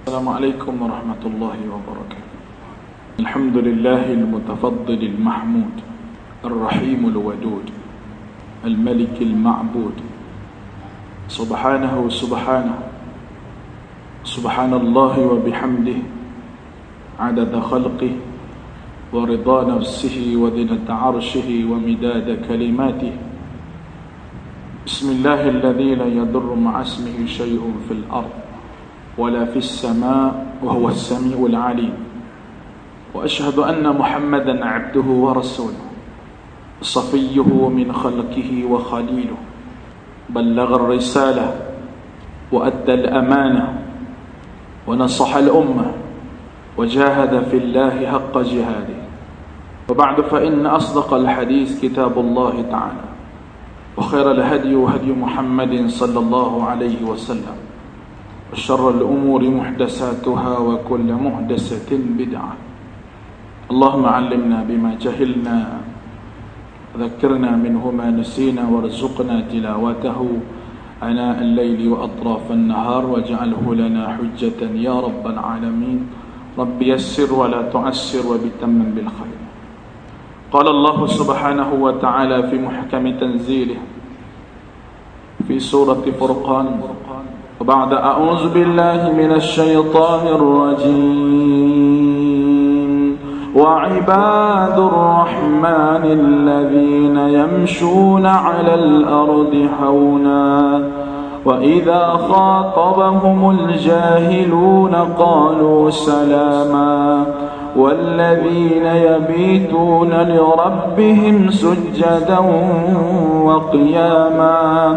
السلام عليكم ورحمة الله وبركاته. الحمد لله المتفضل المحمود الرحيم الودود الملك المعبود. سبحانه سبحانه سبحان الله وبحمده عدد خلقه ورضا نفسه وذنة عرشه ومداد كلماته. بسم الله الذي لا يضر مع اسمه شيء في الأرض. ولا في السماء وهو السميع العليم. وأشهد أن محمدا عبده ورسوله صفيه من خلقه وخليله بلغ الرسالة وأدى الأمانة ونصح الأمة وجاهد في الله حق جهاده. وبعد فإن أصدق الحديث كتاب الله تعالى وخير الهدي هدي محمد صلى الله عليه وسلم. وشر الأمور محدثاتها وكل محدثة بدعة. اللهم علمنا بما جهلنا ذكرنا منه ما نسينا وارزقنا تلاوته. أناء الليل وأطراف النهار واجعله لنا حجة يا رب العالمين. رب يسر ولا تعسر وبتمن بالخير. قال الله سبحانه وتعالى في محكم تنزيله في سورة فرقان وبعد أعوذ بالله من الشيطان الرجيم. وعباد الرحمن الذين يمشون على الأرض حونا وإذا خاطبهم الجاهلون قالوا سلاما. والذين يبيتون لربهم سجدا وقياما.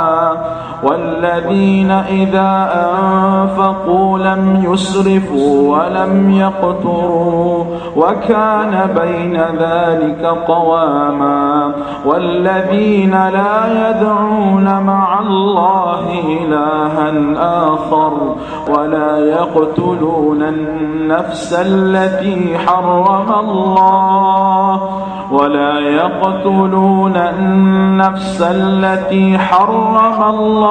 والذين إذا أنفقوا لم يسرفوا ولم يقتروا وكان بين ذلك قواما والذين لا يدعون مع الله إلها آخر ولا يقتلون النفس التي حرم الله ولا يقتلون النفس التي حرم الله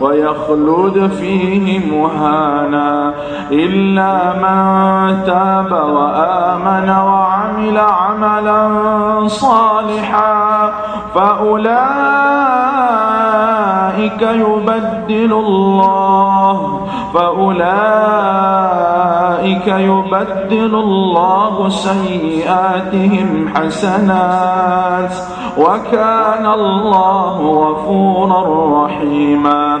ويخلد فيه مهانا إلا من تاب وآمن وعمل عملا صالحا فأولئك يبدل الله فأولئك يبدل الله سيئاتهم حسنات وكان الله غفورا رحيما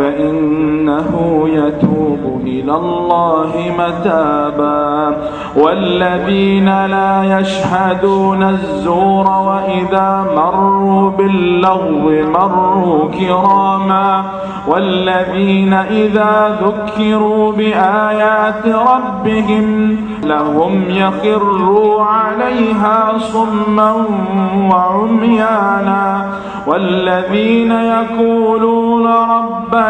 فإنه يتوب إلى الله متابا. والذين لا يشهدون الزور وإذا مروا باللغو مروا كراما. والذين إذا ذكروا بآيات ربهم لهم يخروا عليها صما وعميانا. والذين يقولون ربنا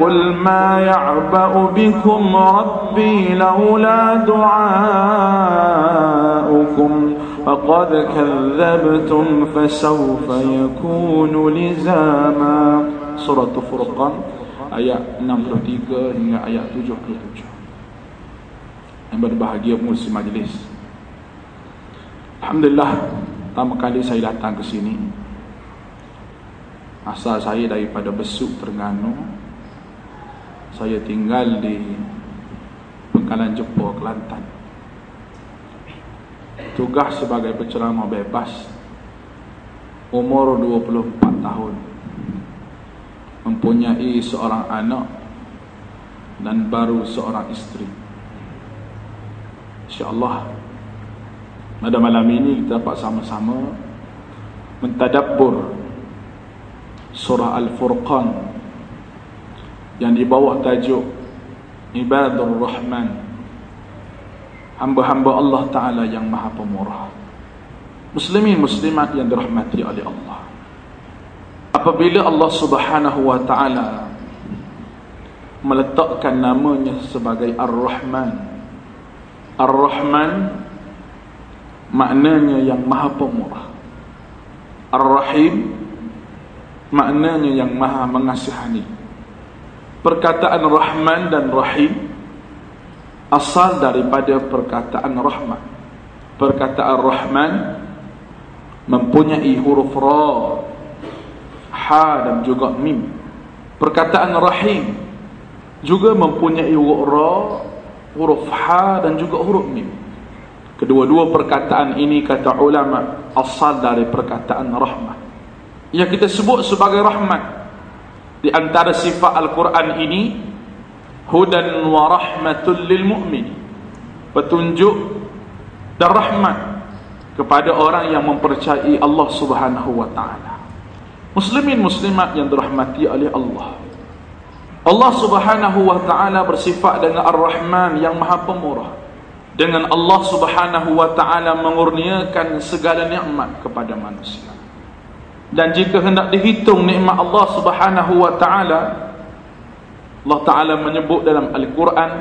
قل ما يعبأ بكم ربي لولا دعاؤكم فقد كذبتم فسوف يكون لزاما سورة فرقان ayat 63 hingga ayat 77 yang berbahagia pengurusi majlis Alhamdulillah pertama kali saya datang ke sini asal saya daripada Besuk Terengganu saya tinggal di Pengkalan Jepur Kelantan. Tugas sebagai penceramah bebas umur 24 tahun. Mempunyai seorang anak dan baru seorang isteri. insyaAllah pada malam ini kita dapat sama-sama mentadabbur surah Al-Furqan yang dibawa tajuk Ibadur Rahman. Hamba-hamba Allah Ta'ala yang maha pemurah. Muslimin muslimat yang dirahmati oleh Allah. Apabila Allah Subhanahu Wa Ta'ala meletakkan namanya sebagai Ar-Rahman Ar-Rahman maknanya yang maha pemurah. Ar-Rahim maknanya yang maha mengasihani. Perkataan Rahman dan Rahim asal daripada perkataan Rahman. Perkataan Rahman mempunyai huruf Ra Ha dan juga Mim. Perkataan Rahim juga mempunyai huruf Ra huruf Ha dan juga huruf Mim. Kedua-dua perkataan ini kata ulama asal dari perkataan Rahman yang kita sebut sebagai rahmat. Di antara sifat Al-Quran ini hudan wa rahmatul lil mu'min. Petunjuk dan rahmat kepada orang yang mempercayai Allah Subhanahu wa taala. Muslimin muslimat yang dirahmati oleh Allah. Allah Subhanahu wa taala bersifat dengan Ar-Rahman yang Maha Pemurah. Dengan Allah Subhanahu wa taala mengurniakan segala nikmat kepada manusia dan jika hendak dihitung nikmat Allah Subhanahu wa taala Allah taala menyebut dalam al-Quran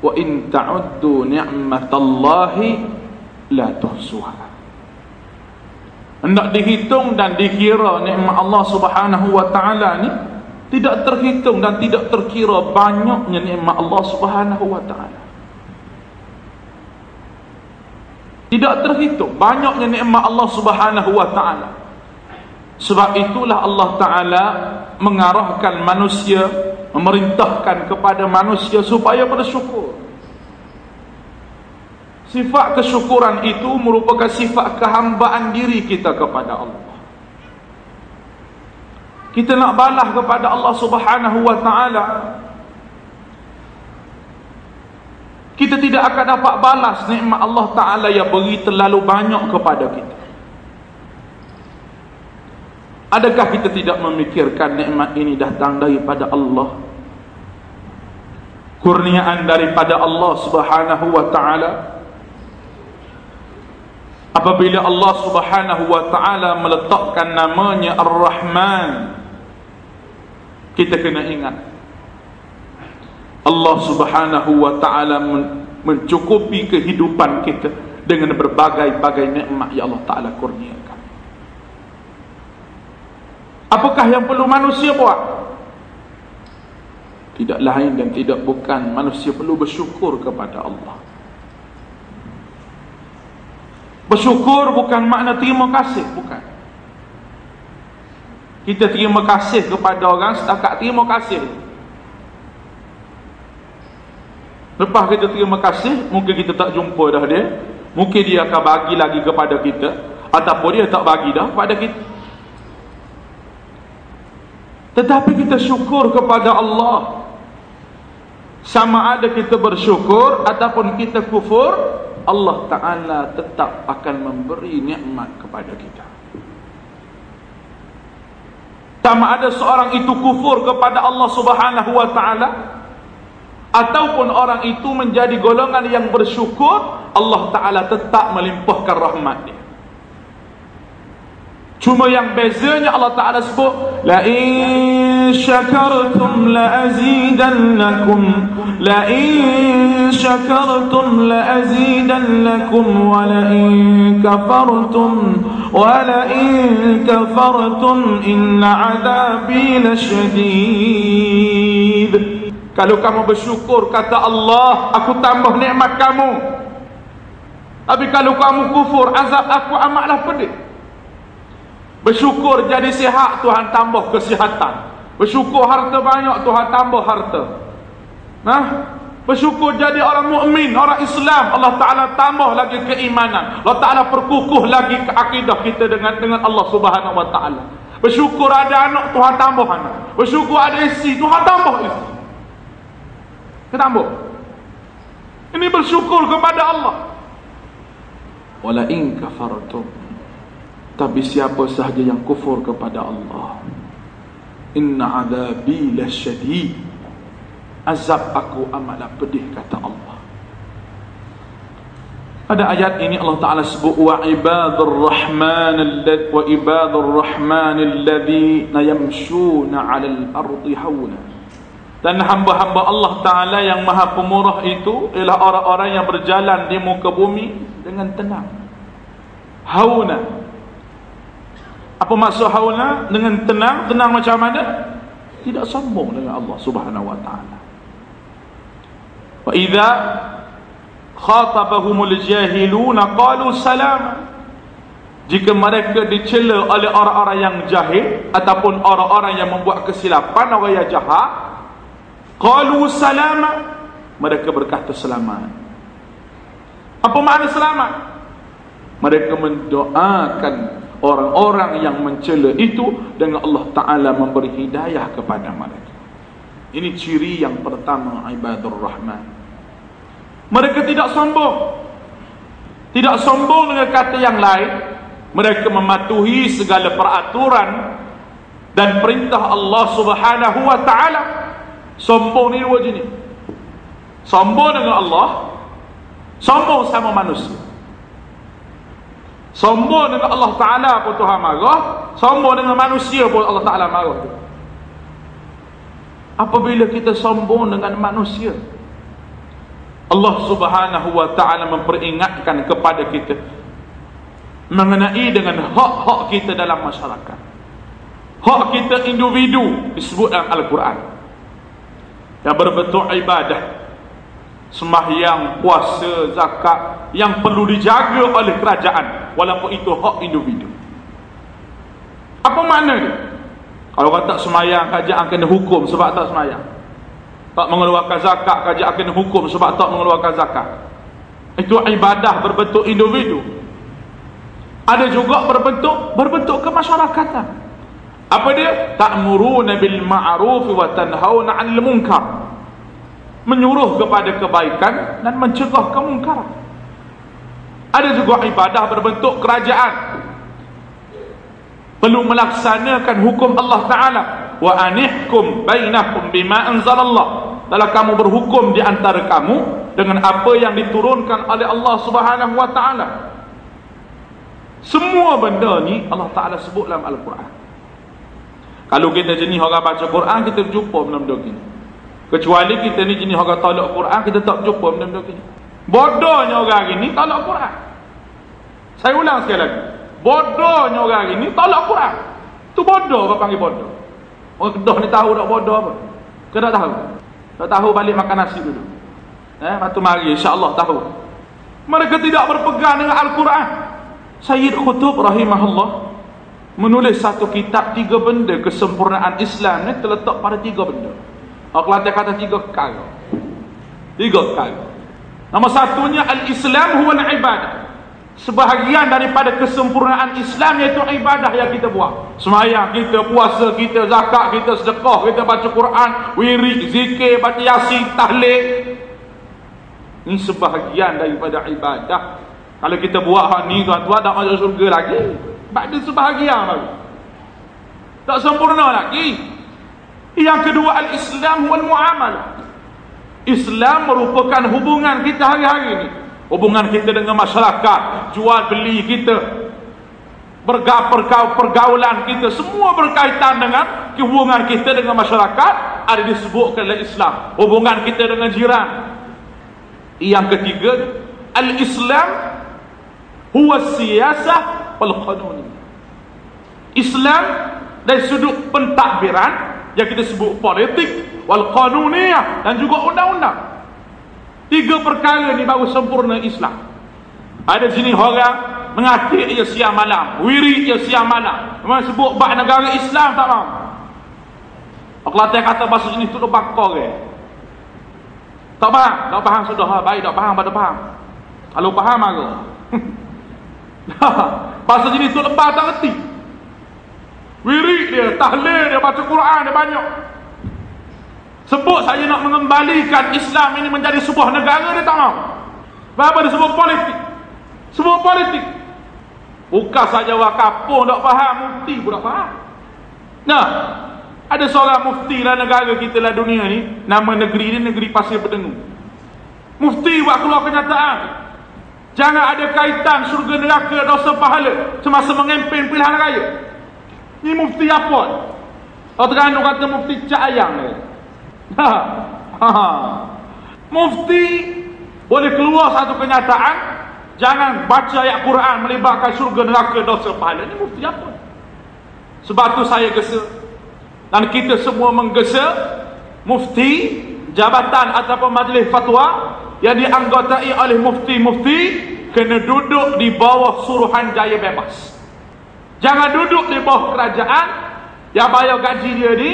wa in ta'uddu ni'matallahi la tuhsuha. Hendak dihitung dan dikira nikmat Allah Subhanahu wa taala ni tidak terhitung dan tidak terkira banyaknya nikmat Allah Subhanahu wa taala. Tidak terhitung banyaknya nikmat Allah Subhanahu wa taala sebab itulah Allah Ta'ala mengarahkan manusia, memerintahkan kepada manusia supaya bersyukur. Sifat kesyukuran itu merupakan sifat kehambaan diri kita kepada Allah. Kita nak balas kepada Allah Subhanahu Wa Ta'ala. Kita tidak akan dapat balas nikmat Allah Ta'ala yang beri terlalu banyak kepada kita. Adakah kita tidak memikirkan nikmat ini datang daripada Allah? Kurniaan daripada Allah Subhanahu wa taala. Apabila Allah Subhanahu wa taala meletakkan namanya Ar-Rahman, kita kena ingat Allah Subhanahu wa taala mencukupi kehidupan kita dengan berbagai-bagai nikmat yang Allah taala kurniakan. Apakah yang perlu manusia buat? Tidak lain dan tidak bukan manusia perlu bersyukur kepada Allah. Bersyukur bukan makna terima kasih, bukan. Kita terima kasih kepada orang setakat terima kasih. Lepas kita terima kasih, mungkin kita tak jumpa dah dia. Mungkin dia akan bagi lagi kepada kita. Ataupun dia tak bagi dah kepada kita. Tetapi kita syukur kepada Allah. Sama ada kita bersyukur Ataupun kita kufur Allah Ta'ala tetap akan memberi nikmat kepada kita. Sama ada seorang itu kufur kepada Allah Subhanahu Wa Ta'ala Ataupun orang itu menjadi golongan yang bersyukur Allah Ta'ala tetap melimpahkan rahmat dia Cuma yang bezanya Allah Ta'ala sebut La in syakartum la azidannakum La in syakartum la azidannakum Wa la in kafartum Wa la in kafartum Inna adabi la Kalau kamu bersyukur kata Allah, aku tambah nikmat kamu. Tapi kalau kamu kufur, azab aku amatlah pedih. Bersyukur jadi sihat, Tuhan tambah kesihatan. Bersyukur harta banyak, Tuhan tambah harta. Nah, Bersyukur jadi orang mukmin, orang Islam, Allah Taala tambah lagi keimanan. Allah Taala perkukuh lagi keakidah kita dengan dengan Allah Subhanahu Wa Taala. Bersyukur ada anak, Tuhan tambah anak. Bersyukur ada isteri, Tuhan tambah isteri. Tambah. Ini bersyukur kepada Allah. Wala in kafartum. Tapi siapa sahaja yang kufur kepada Allah. Inna adabi lasyadid. Azab aku amatlah pedih kata Allah. Pada ayat ini Allah Taala sebut wa ibadur rahman alladhi wa ibadur rahman alladhina yamshuna 'alal ardi hauna dan hamba-hamba Allah Taala yang Maha Pemurah itu ialah orang-orang yang berjalan di muka bumi dengan tenang. Hauna apa maksud hauna dengan tenang tenang macam mana tidak sombong dengan Allah Subhanahu wa taala Wa idza khatabahumul jahiluna qalu salama. Jika mereka dicela oleh orang-orang yang jahil ataupun orang-orang yang membuat kesilapan orang yang jahat, qalu salama. Mereka berkata selamat. Apa makna selamat? Mereka mendoakan orang-orang yang mencela itu dengan Allah Taala memberi hidayah kepada mereka. Ini ciri yang pertama ibadur rahman. Mereka tidak sombong. Tidak sombong dengan kata yang lain. Mereka mematuhi segala peraturan dan perintah Allah Subhanahu wa taala. Sombong ni dua jenis. Sombong dengan Allah, sombong sama manusia. Sombong dengan Allah Taala pun Tuhan marah, sombong dengan manusia pun Allah Taala marah apabila kita sombong dengan manusia Allah subhanahu wa ta'ala memperingatkan kepada kita mengenai dengan hak-hak kita dalam masyarakat. Hak kita individu disebut dalam Al-Quran. Yang berbentuk ibadah sembahyang, puasa, zakat yang perlu dijaga oleh kerajaan walaupun itu hak individu apa makna dia? Kalau kata semayang kerajaan kena hukum sebab tak semayang. Tak mengeluarkan zakat kerajaan kena hukum sebab tak mengeluarkan zakat. Itu ibadah berbentuk individu. Ada juga berbentuk berbentuk kemasyarakatan. Apa dia? Ta'muruna bil ma'ruf wa tanhauna 'anil munkar. Menyuruh kepada kebaikan dan mencegah kemungkaran. Ada juga ibadah berbentuk kerajaan. Perlu melaksanakan hukum Allah Ta'ala. Wa anihkum bainakum bima anzalallah. Kalau kamu berhukum di antara kamu dengan apa yang diturunkan oleh Allah Subhanahu wa taala. Semua benda ni Allah Taala sebut dalam Al-Quran. Kalau kita jenis orang baca Quran kita jumpa benda-benda gini kecuali kita ni jenis orang tolak Quran kita tak jumpa benda-benda gini bodohnya orang gini tolak Quran saya ulang sekali lagi Bodohnya orang ini tolak Quran. Tu bodoh kau panggil bodoh. Orang kedah ni tahu tak bodoh apa? Kau tak tahu? Tak tahu balik makan nasi dulu. Eh, batu mari insya-Allah tahu. Mereka tidak berpegang dengan Al-Quran. Sayyid Khutub rahimahullah menulis satu kitab tiga benda kesempurnaan Islam ni terletak pada tiga benda. Aku latih kata tiga perkara. Tiga perkara. Nama satunya al-Islam huwa al-ibadah. Sebahagian daripada kesempurnaan Islam iaitu ibadah yang kita buat. Semayang kita, puasa kita, zakat kita, sedekah kita, baca Quran wirid, zikir, baca yasin, tahlil. Ini sebahagian daripada ibadah. Kalau kita buat hal ni tuan-tuan tak masuk surga lagi. Sebab dia sebahagian lagi tak sempurna lagi yang kedua al-Islam wal muamalah Islam merupakan hubungan kita hari-hari ni hubungan kita dengan masyarakat jual beli kita bergaul pergaulan kita semua berkaitan dengan hubungan kita dengan masyarakat ada disebutkan oleh Islam. Hubungan kita dengan jiran. Yang ketiga al-Islam huwa siyasah wal qanun Islam dari sudut pentadbiran yang kita sebut politik wal qanuniyah dan juga undang-undang. Tiga perkara ni baru sempurna Islam. Ada sini orang mengatik ia siang malam, wirid ia siang malam. Memang sebut bab negara Islam tak mau. Allah Ta'ala kata bahasa sini tu bakar ke. Tak faham? Tak faham sudah. Ha, baik tak faham pada faham. Kalau faham aku. bahasa sini tu lepas tak ngerti. Wirid dia, tahlil dia, baca Quran dia banyak. Sebut saya nak mengembalikan Islam ini menjadi sebuah negara dia tak mau. Apa dia sebut politik? Sebut politik. Bukan saja orang kapung tak faham, mufti pun tak faham. Nah, ada seorang mufti dalam negara kita dalam dunia ni, nama negeri ni negeri pasir berdengung. Mufti buat keluar kenyataan. Jangan ada kaitan surga neraka dosa pahala semasa mengempin pilihan raya. Ni mufti apa? Kalau terang kata mufti cak ayam ni. Ha. Ha. Mufti boleh keluar satu kenyataan jangan baca ayat Quran melibatkan surga neraka dosa pahala. Ni mufti apa? Sebab tu saya gesa dan kita semua menggesa mufti jabatan ataupun majlis fatwa yang dianggotai oleh mufti-mufti kena duduk di bawah suruhan jaya bebas. Jangan duduk di bawah kerajaan yang bayar gaji dia ni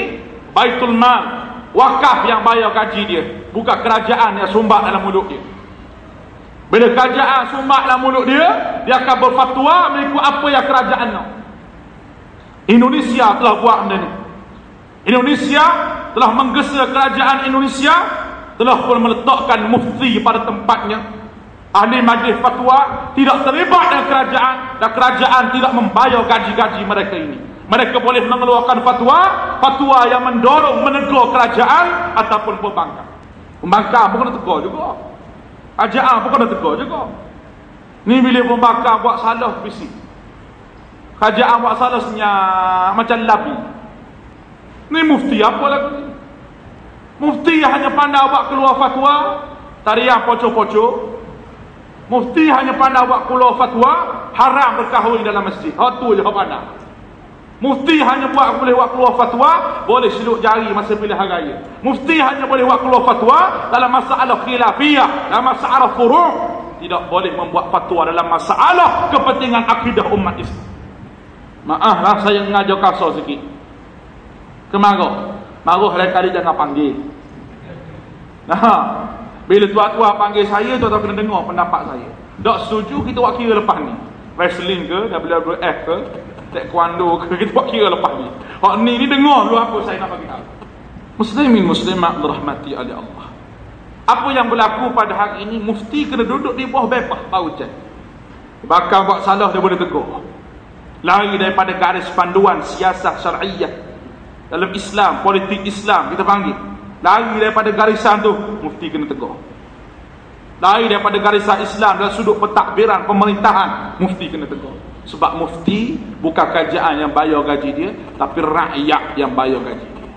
Baitul Mal, wakaf yang bayar gaji dia, bukan kerajaan yang sumbat dalam mulut dia. Bila kerajaan sumbat dalam mulut dia, dia akan berfatwa mengikut apa yang kerajaan nak. Indonesia telah buat benda ni. Indonesia telah menggesa kerajaan Indonesia telah pun meletakkan mufti pada tempatnya ahli majlis fatwa tidak terlibat dengan kerajaan dan kerajaan tidak membayar gaji-gaji mereka ini. Mereka boleh mengeluarkan fatwa fatwa yang mendorong menegur kerajaan ataupun pembangkang. Pembangkang pun kena tegur juga. Kerajaan pun kena tegur juga. Ni bila pembangkang buat salah bisik kerajaan buat salah senyap macam labi ni mufti apa lagu ni? Mufti hanya pandai buat keluar fatwa Tariah pocok-pocok Mufti hanya pandai buat keluar fatwa Haram berkahwin dalam masjid. Itu je pandai Mufti hanya buat boleh buat keluar fatwa Boleh siluk jari masa pilihan raya. Mufti hanya boleh buat keluar fatwa Dalam masalah khilafiyah Dalam masalah furu' Tidak boleh membuat fatwa dalam masalah Kepentingan akidah umat Islam. Maaflah saya mengajar kasar sikit. Kemarau. Maruh lain kali jangan panggil. Nah, bila tua-tua panggil saya, tuan-tuan kena dengar pendapat saya. Tak setuju, kita buat kira lepas ni. Wrestling ke, WWF ke, Taekwondo ke, kita buat kira lepas ni. Hak ni, ni dengar dulu apa saya nak bagi tahu. Muslimin muslimat dirahmati oleh Allah. Apa yang berlaku pada hari ini, mufti kena duduk di bawah bebas, baru cek. Bahkan buat salah, dia boleh tegur. Lari daripada garis panduan siasat syariah dalam Islam, politik Islam kita panggil. Lari daripada garisan tu, mufti kena tegur. Lari daripada garisan Islam dalam sudut pentadbiran pemerintahan, mufti kena tegur. Sebab mufti bukan kerajaan yang bayar gaji dia, tapi rakyat yang bayar gaji dia.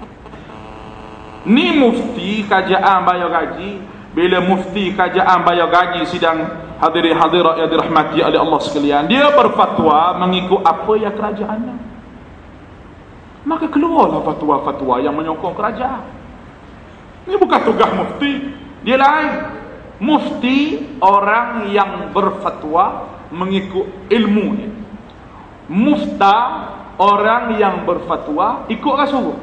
Ni mufti kerajaan bayar gaji, bila mufti kerajaan bayar gaji sidang hadirin hadirat yang dirahmati oleh Allah sekalian, dia berfatwa mengikut apa yang kerajaan nak maka keluarlah fatwa-fatwa yang menyokong kerajaan. Ini bukan tugas mufti. Dia lain. Mufti orang yang berfatwa mengikut ilmunya. Mufta orang yang berfatwa ikut rasul.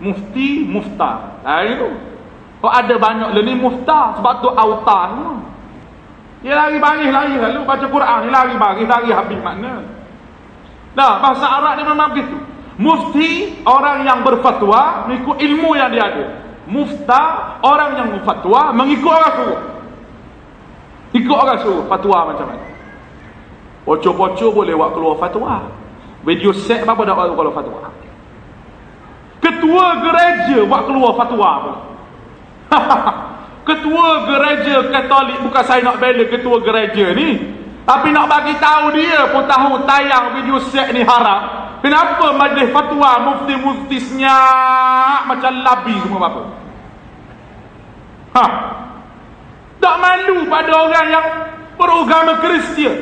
Mufti, mufta. Nah itu. Kok ada banyak lagi mufta sebab tu autan. Dia lari baris lari lalu baca Quran dia lari baris lari habis makna. Nah, bahasa Arab ni memang begitu. Mufti orang yang berfatwa mengikut ilmu yang dia ada. Mufta orang yang berfatwa mengikut orang suruh. Ikut orang suruh fatwa macam mana. Pocok-pocok boleh buat keluar fatwa. Video set apa dah buat keluar fatwa. Ketua gereja buat keluar fatwa pun. ketua gereja Katolik bukan saya nak bela ketua gereja ni. Tapi nak bagi tahu dia pun tahu tayang video set ni haram. Kenapa majlis fatwa mufti-mufti senyak macam labi semua apa? Ha. Tak malu pada orang yang beragama Kristian.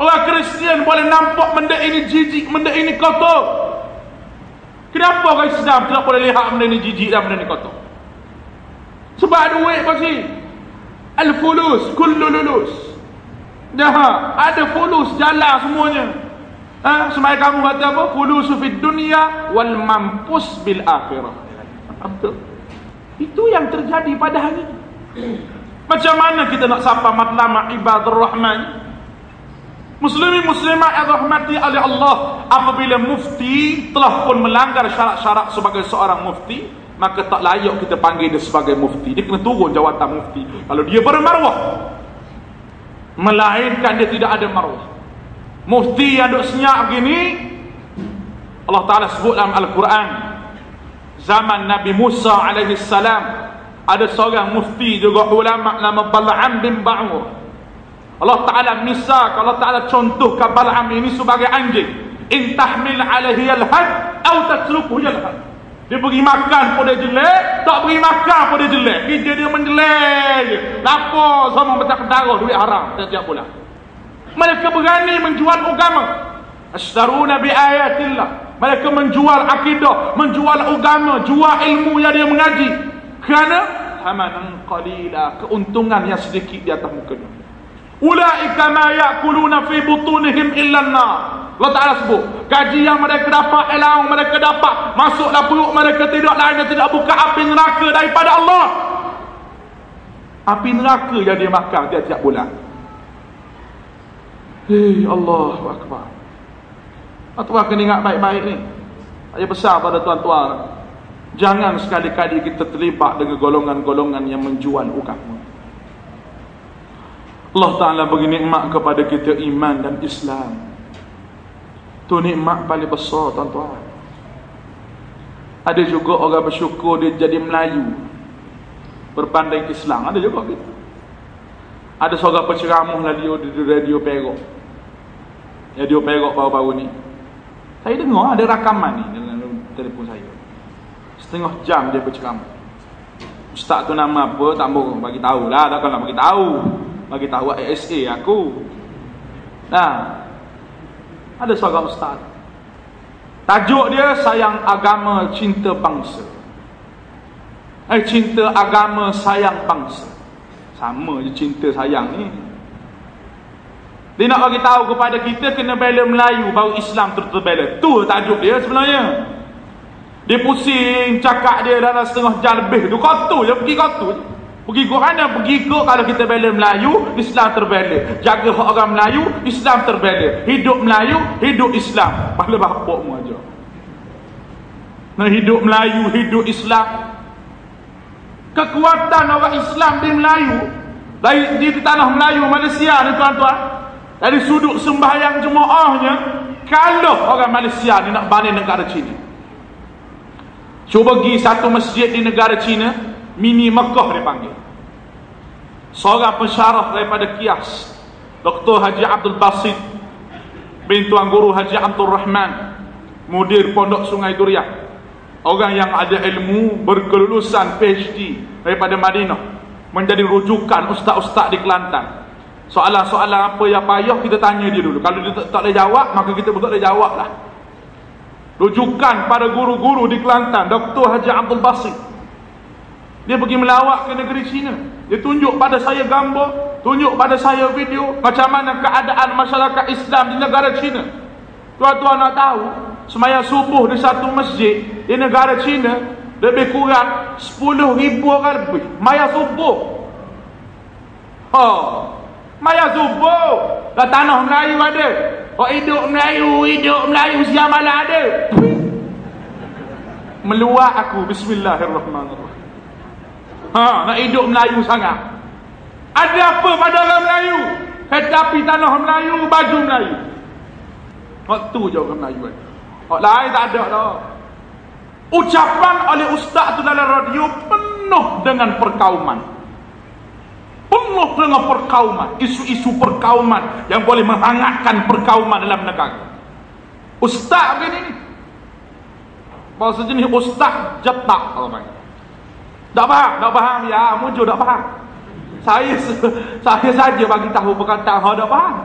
Orang Kristian boleh nampak benda ini jijik, benda ini kotor. Kenapa orang Islam tidak boleh lihat benda ni jijik dan benda ni kotor? Sebab duit pasti. Al-fulus, kullu lulus. Dah, ada fulus jalan semuanya. Ha, semai kamu kata apa? Fulusu fid dunia wal mampus bil akhirah. Betul. Itu yang terjadi pada hari ini. Macam mana kita nak sapa matlamat ibadur rahman? Muslimin muslimat yang rahmati oleh Allah apabila mufti telah pun melanggar syarat-syarat sebagai seorang mufti maka tak layak kita panggil dia sebagai mufti dia kena turun jawatan mufti kalau dia bermarwah melainkan dia tidak ada marwah mufti yang duk senyap begini Allah Ta'ala sebut dalam Al-Quran zaman Nabi Musa alaihi salam ada seorang mufti juga ulama nama Bal'am bin Ba'ur. Allah Ta'ala misal Allah Ta'ala contoh Bal'am ini sebagai anjing. In tahmil alaihi al-had atau tatruku al-had. Dia beri makan pun dia jelek tak beri makan pun dia jelek. Kerja dia menjelek je. Lapar sama macam darah duit haram setiap bulan mereka berani menjual agama astaruna bi ayatillah mereka menjual akidah menjual agama jual ilmu yang dia mengaji kerana hamanan qalila keuntungan yang sedikit di atas muka dunia Ulaika ma ya'kuluna fi butunihim illa an-nar. Allah Taala sebut, gaji yang mereka dapat elang mereka dapat masuklah perut mereka tidak lain dan tidak buka api neraka daripada Allah. Api neraka yang dia makan tiap-tiap bulan. Hei Allah Akbar. Tuan kena ingat baik-baik ni. Ayah besar pada tuan-tuan. Jangan sekali-kali kita terlibat dengan golongan-golongan yang menjual agama. Allah Ta'ala bagi nikmat kepada kita iman dan Islam Tu nikmat paling besar tuan-tuan Ada juga orang bersyukur dia jadi Melayu Berbanding Islam Ada juga gitu Ada seorang penceramah dia di radio Perak Radio Perak baru-baru ni Saya dengar ada rakaman ni Dalam telefon saya Setengah jam dia berceramah Ustaz tu nama apa tak mau bagi tahu lah tak nak bagi tahu bagi tahu ASA aku. Nah. Ada seorang ustaz. Tajuk dia sayang agama cinta bangsa. Eh cinta agama sayang bangsa. Sama je cinta sayang ni. Dia nak bagi tahu kepada kita kena bela Melayu baru Islam tertebela. Tu tajuk dia sebenarnya. Dia pusing cakap dia dalam setengah jam lebih tu. Tu je pergi je. Pergi ke mana? Pergi ke kalau kita bela Melayu, Islam terbela. Jaga hak orang Melayu, Islam terbela. Hidup Melayu, hidup Islam. Pahala bapakmu aja. Nah hidup Melayu, hidup Islam. Kekuatan orang Islam di Melayu, dari di tanah Melayu Malaysia ni tuan-tuan. Dari sudut sembahyang jemaahnya, kalau orang Malaysia ni nak banding negara China. Cuba pergi satu masjid di negara China, Mini Mekah dia panggil Seorang pensyarah daripada Kias Dr. Haji Abdul Basit bin Tuan Guru Haji Abdul Rahman Mudir Pondok Sungai Duriah Orang yang ada ilmu berkelulusan PhD daripada Madinah Menjadi rujukan ustaz-ustaz di Kelantan Soalan-soalan apa yang payah kita tanya dia dulu Kalau dia tak, tak boleh jawab maka kita pun tak boleh jawab lah Rujukan pada guru-guru di Kelantan Dr. Haji Abdul Basit dia pergi melawat ke negeri China. Dia tunjuk pada saya gambar, tunjuk pada saya video macam mana keadaan masyarakat Islam di negara China. Tuan-tuan nak tahu, semaya subuh di satu masjid di negara China lebih kurang 10,000 orang lebih. Maya subuh. Ha. Maya subuh. Dah tanah Melayu ada. Oh hidup Melayu, hidup Melayu siang malam ada. Meluak aku. Bismillahirrahmanirrahim. Ha, nak hidup Melayu sangat. Ada apa pada orang Melayu? Tetapi tanah Melayu, baju Melayu. Waktu je orang Melayu. Orang lain tak ada dah. Ucapan oleh ustaz tu dalam radio penuh dengan perkauman. Penuh dengan perkauman. Isu-isu perkauman yang boleh menghangatkan perkauman dalam negara. Ustaz begini ni. Bahasa jenis ustaz jetak. Kalau panggil. Tak faham, tak faham ya, muncul tak faham. Saya saya saja bagi tahu perkataan tak faham.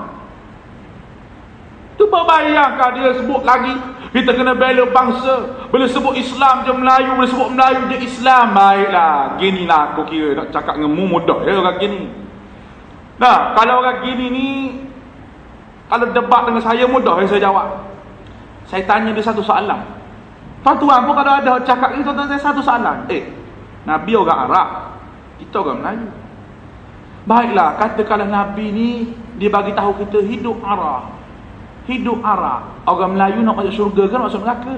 Tu berbayangkan dia sebut lagi Kita kena bela bangsa. Boleh sebut Islam je Melayu, boleh sebut Melayu je Islam. Baiklah, gini lah aku kira nak cakap dengan mu mudah ya orang gini. Nah, kalau orang gini ni kalau debat dengan saya mudah saya jawab. Saya tanya dia satu soalan. Tuan-tuan pun kalau ada cakap ni tuan-tuan saya satu soalan. Eh, Nabi orang Arab. Kita orang Melayu. Baiklah, katakanlah Nabi ni dia bagi tahu kita hidup Arab hidup Arab orang Melayu nak masuk syurga nak masuk neraka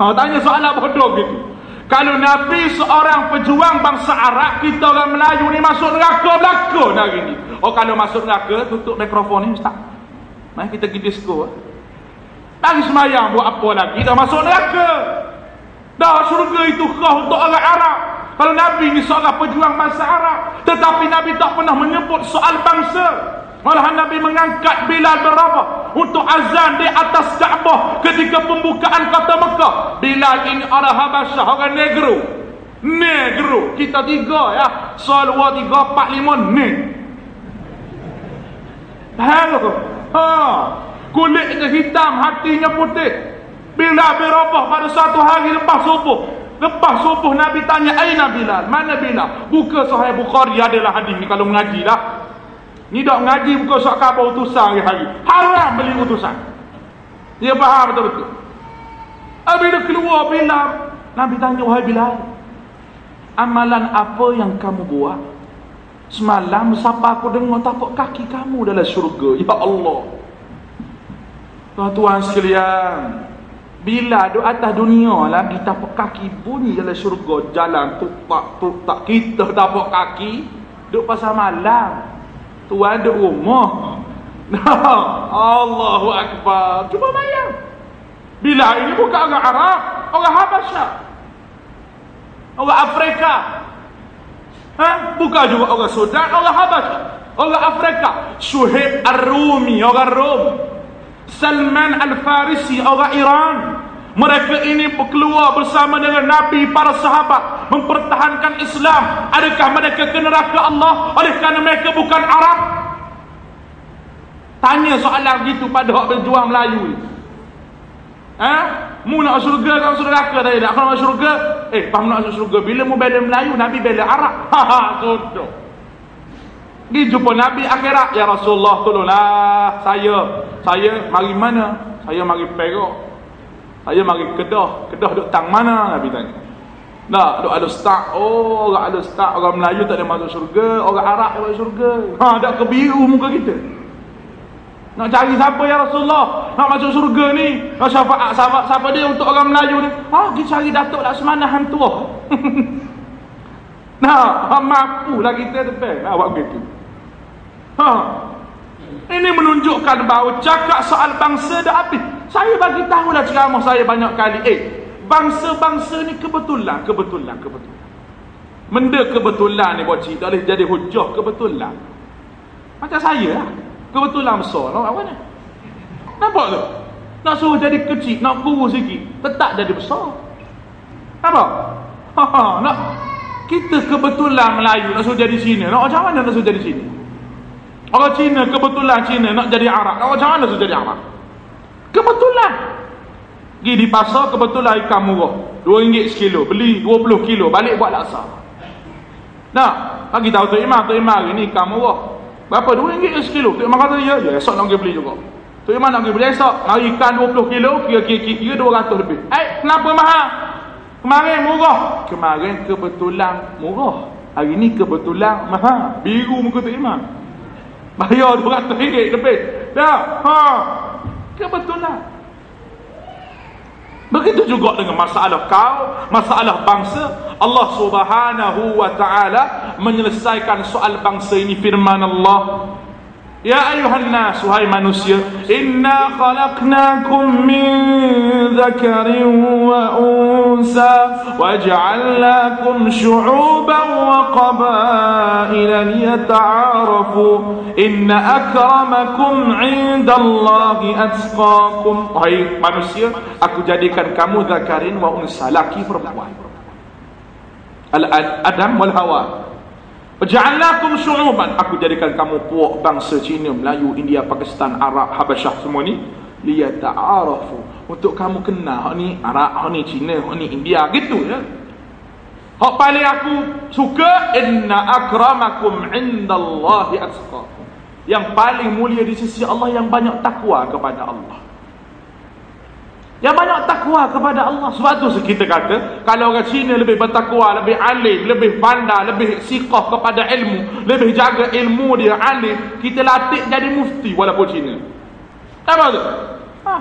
ha, tanya soalan bodoh gitu kalau Nabi seorang pejuang bangsa Arab kita orang Melayu ni masuk neraka belaka hari ni. Oh kalau masuk neraka tutup mikrofon ni ustaz. Mari kita pergi disco lagi semayang buat apa lagi? Dah masuk neraka. Dah syurga itu khas untuk orang Arab. Kalau Nabi ni seorang pejuang bangsa Arab tetapi Nabi tak pernah menyebut soal bangsa Malahan Nabi mengangkat Bilal bin Rabah untuk azan di atas Kaabah ketika pembukaan kota Mekah. Bilal ini orang Habasyah, orang negro. Negro. Kita tiga ya. Soal dua, tiga, empat, lima, ne. Halo. Ha. Kulitnya hitam, hatinya putih. Bilal bin Rabah pada satu hari lepas subuh. Lepas subuh Nabi tanya, Aina Bilal? Mana Bilal? Buka Sahih Bukhari adalah hadis ni kalau mengaji lah. Ni dak ngaji bukan sok khabar utusan hari-hari. Haram beli utusan. Dia faham betul-betul. Dia keluar Bilal. Nabi tanya, wahai Bilal. Amalan apa yang kamu buat? Semalam siapa aku dengar tapak kaki kamu dalam syurga. Ya Allah. Tuan-tuan sekalian. Bila duduk atas dunia lagi tapak kaki bunyi dalam syurga. Jalan tu tak, tu tak. Kita tapak kaki. Duduk pasal malam. Tuan ada rumah. Allahu Akbar. Cuba bayang. Bila ini bukan orang Arab. Orang Habasyah. Orang Afrika. Ha? Bukan juga orang Sudan. Orang Habasyah. Orang Afrika. Suhaib Ar-Rumi. Orang Rom. Salman Al-Farisi. Orang Iran. Mereka ini keluar bersama dengan Nabi para sahabat mempertahankan Islam. Adakah mereka ke neraka Allah oleh kerana mereka bukan Arab? Tanya soalan begitu pada orang berjuang Melayu. Ha? Mu nak surga kau surga neraka tadi tak? Kalau nak surga, eh, paham nak surga bila mu bela Melayu, Nabi bela Arab. Ha ha, sudah. Di jumpa Nabi akhirat, ya Rasulullah tolonglah saya. Saya mari mana? Saya mari Perak. Saya mari Kedah. Kedah duk tang mana Nabi tanya. Nak duk ada. Oh, orang ada start. Orang Melayu tak ada masuk syurga. Orang Arab tak masuk syurga. Ha, dak kebiru muka kita. Nak cari siapa ya Rasulullah? Nak masuk syurga ni. Nak syafaat sahabat siapa dia untuk orang Melayu ni? Ha, kita cari Datuk Laksamana Hantua. nah, ha, mampu lah kita depan. Nak buat begitu. Ha. Ini menunjukkan bahawa cakap soal bangsa dah habis. Saya bagi tahu lah ceramah saya banyak kali. Eh, bangsa-bangsa ni kebetulan, kebetulan, kebetulan. Benda kebetulan ni buat cerita boleh jadi hujah kebetulan. Macam saya lah. Kebetulan besar lah awak ni. Nampak tu? Nak suruh jadi kecil, nak kurus sikit. Tetap jadi besar. Nampak? Ha, ha, nak kita kebetulan Melayu nak suruh jadi Cina. Nak macam mana nak suruh jadi Cina? Orang Cina kebetulan Cina nak jadi Arab. Nak macam mana nak suruh jadi Arab? Kebetulan. Pergi di pasar kebetulan ikan murah. RM2 sekilo. Beli 20 kilo. Balik buat laksa. Nah, bagi tahu tu Imam, tu Imam ini ikan murah. Berapa? RM2 sekilo. Tu Imam kata, ya, ya, esok nak pergi beli juga. Tu Imam nak pergi beli esok. Mari ikan 20 kilo, kira-kira 200 lebih. Eh, kenapa mahal? Kemarin murah. Kemarin kebetulan murah. Hari ni kebetulan mahal. Biru muka tu Imam. Bayar RM200 lebih. Dah. Ha kebetulan begitu juga dengan masalah kau masalah bangsa. Allah Subhanahu wa taala menyelesaikan soal bangsa ini firman Allah Ya ayuhan nas wahai manusia inna khalaqnakum min dhakarin wa unsa waja'alnakum syu'uban wa qabaila liyata'arafu inna akramakum 'indallahi atqakum wahai manusia aku jadikan kamu zakarin wa unsa laki perempuan al adam wal hawa Ja'alnakum syu'uban. Aku jadikan kamu puak bangsa Cina, Melayu, India, Pakistan, Arab, Habasyah semua ni. liyata'arafu untuk kamu kenal hak ni Arab hak ni Cina hak ni India gitu ya hak paling aku suka inna akramakum indallahi atqakum yang paling mulia di sisi Allah yang banyak takwa kepada Allah yang banyak takwa kepada Allah. Sebab tu kita kata Kalau orang Cina lebih bertakwa Lebih alim Lebih pandai Lebih siqah kepada ilmu Lebih jaga ilmu dia alim Kita latih jadi mufti Walaupun Cina. Apa tu? Ha.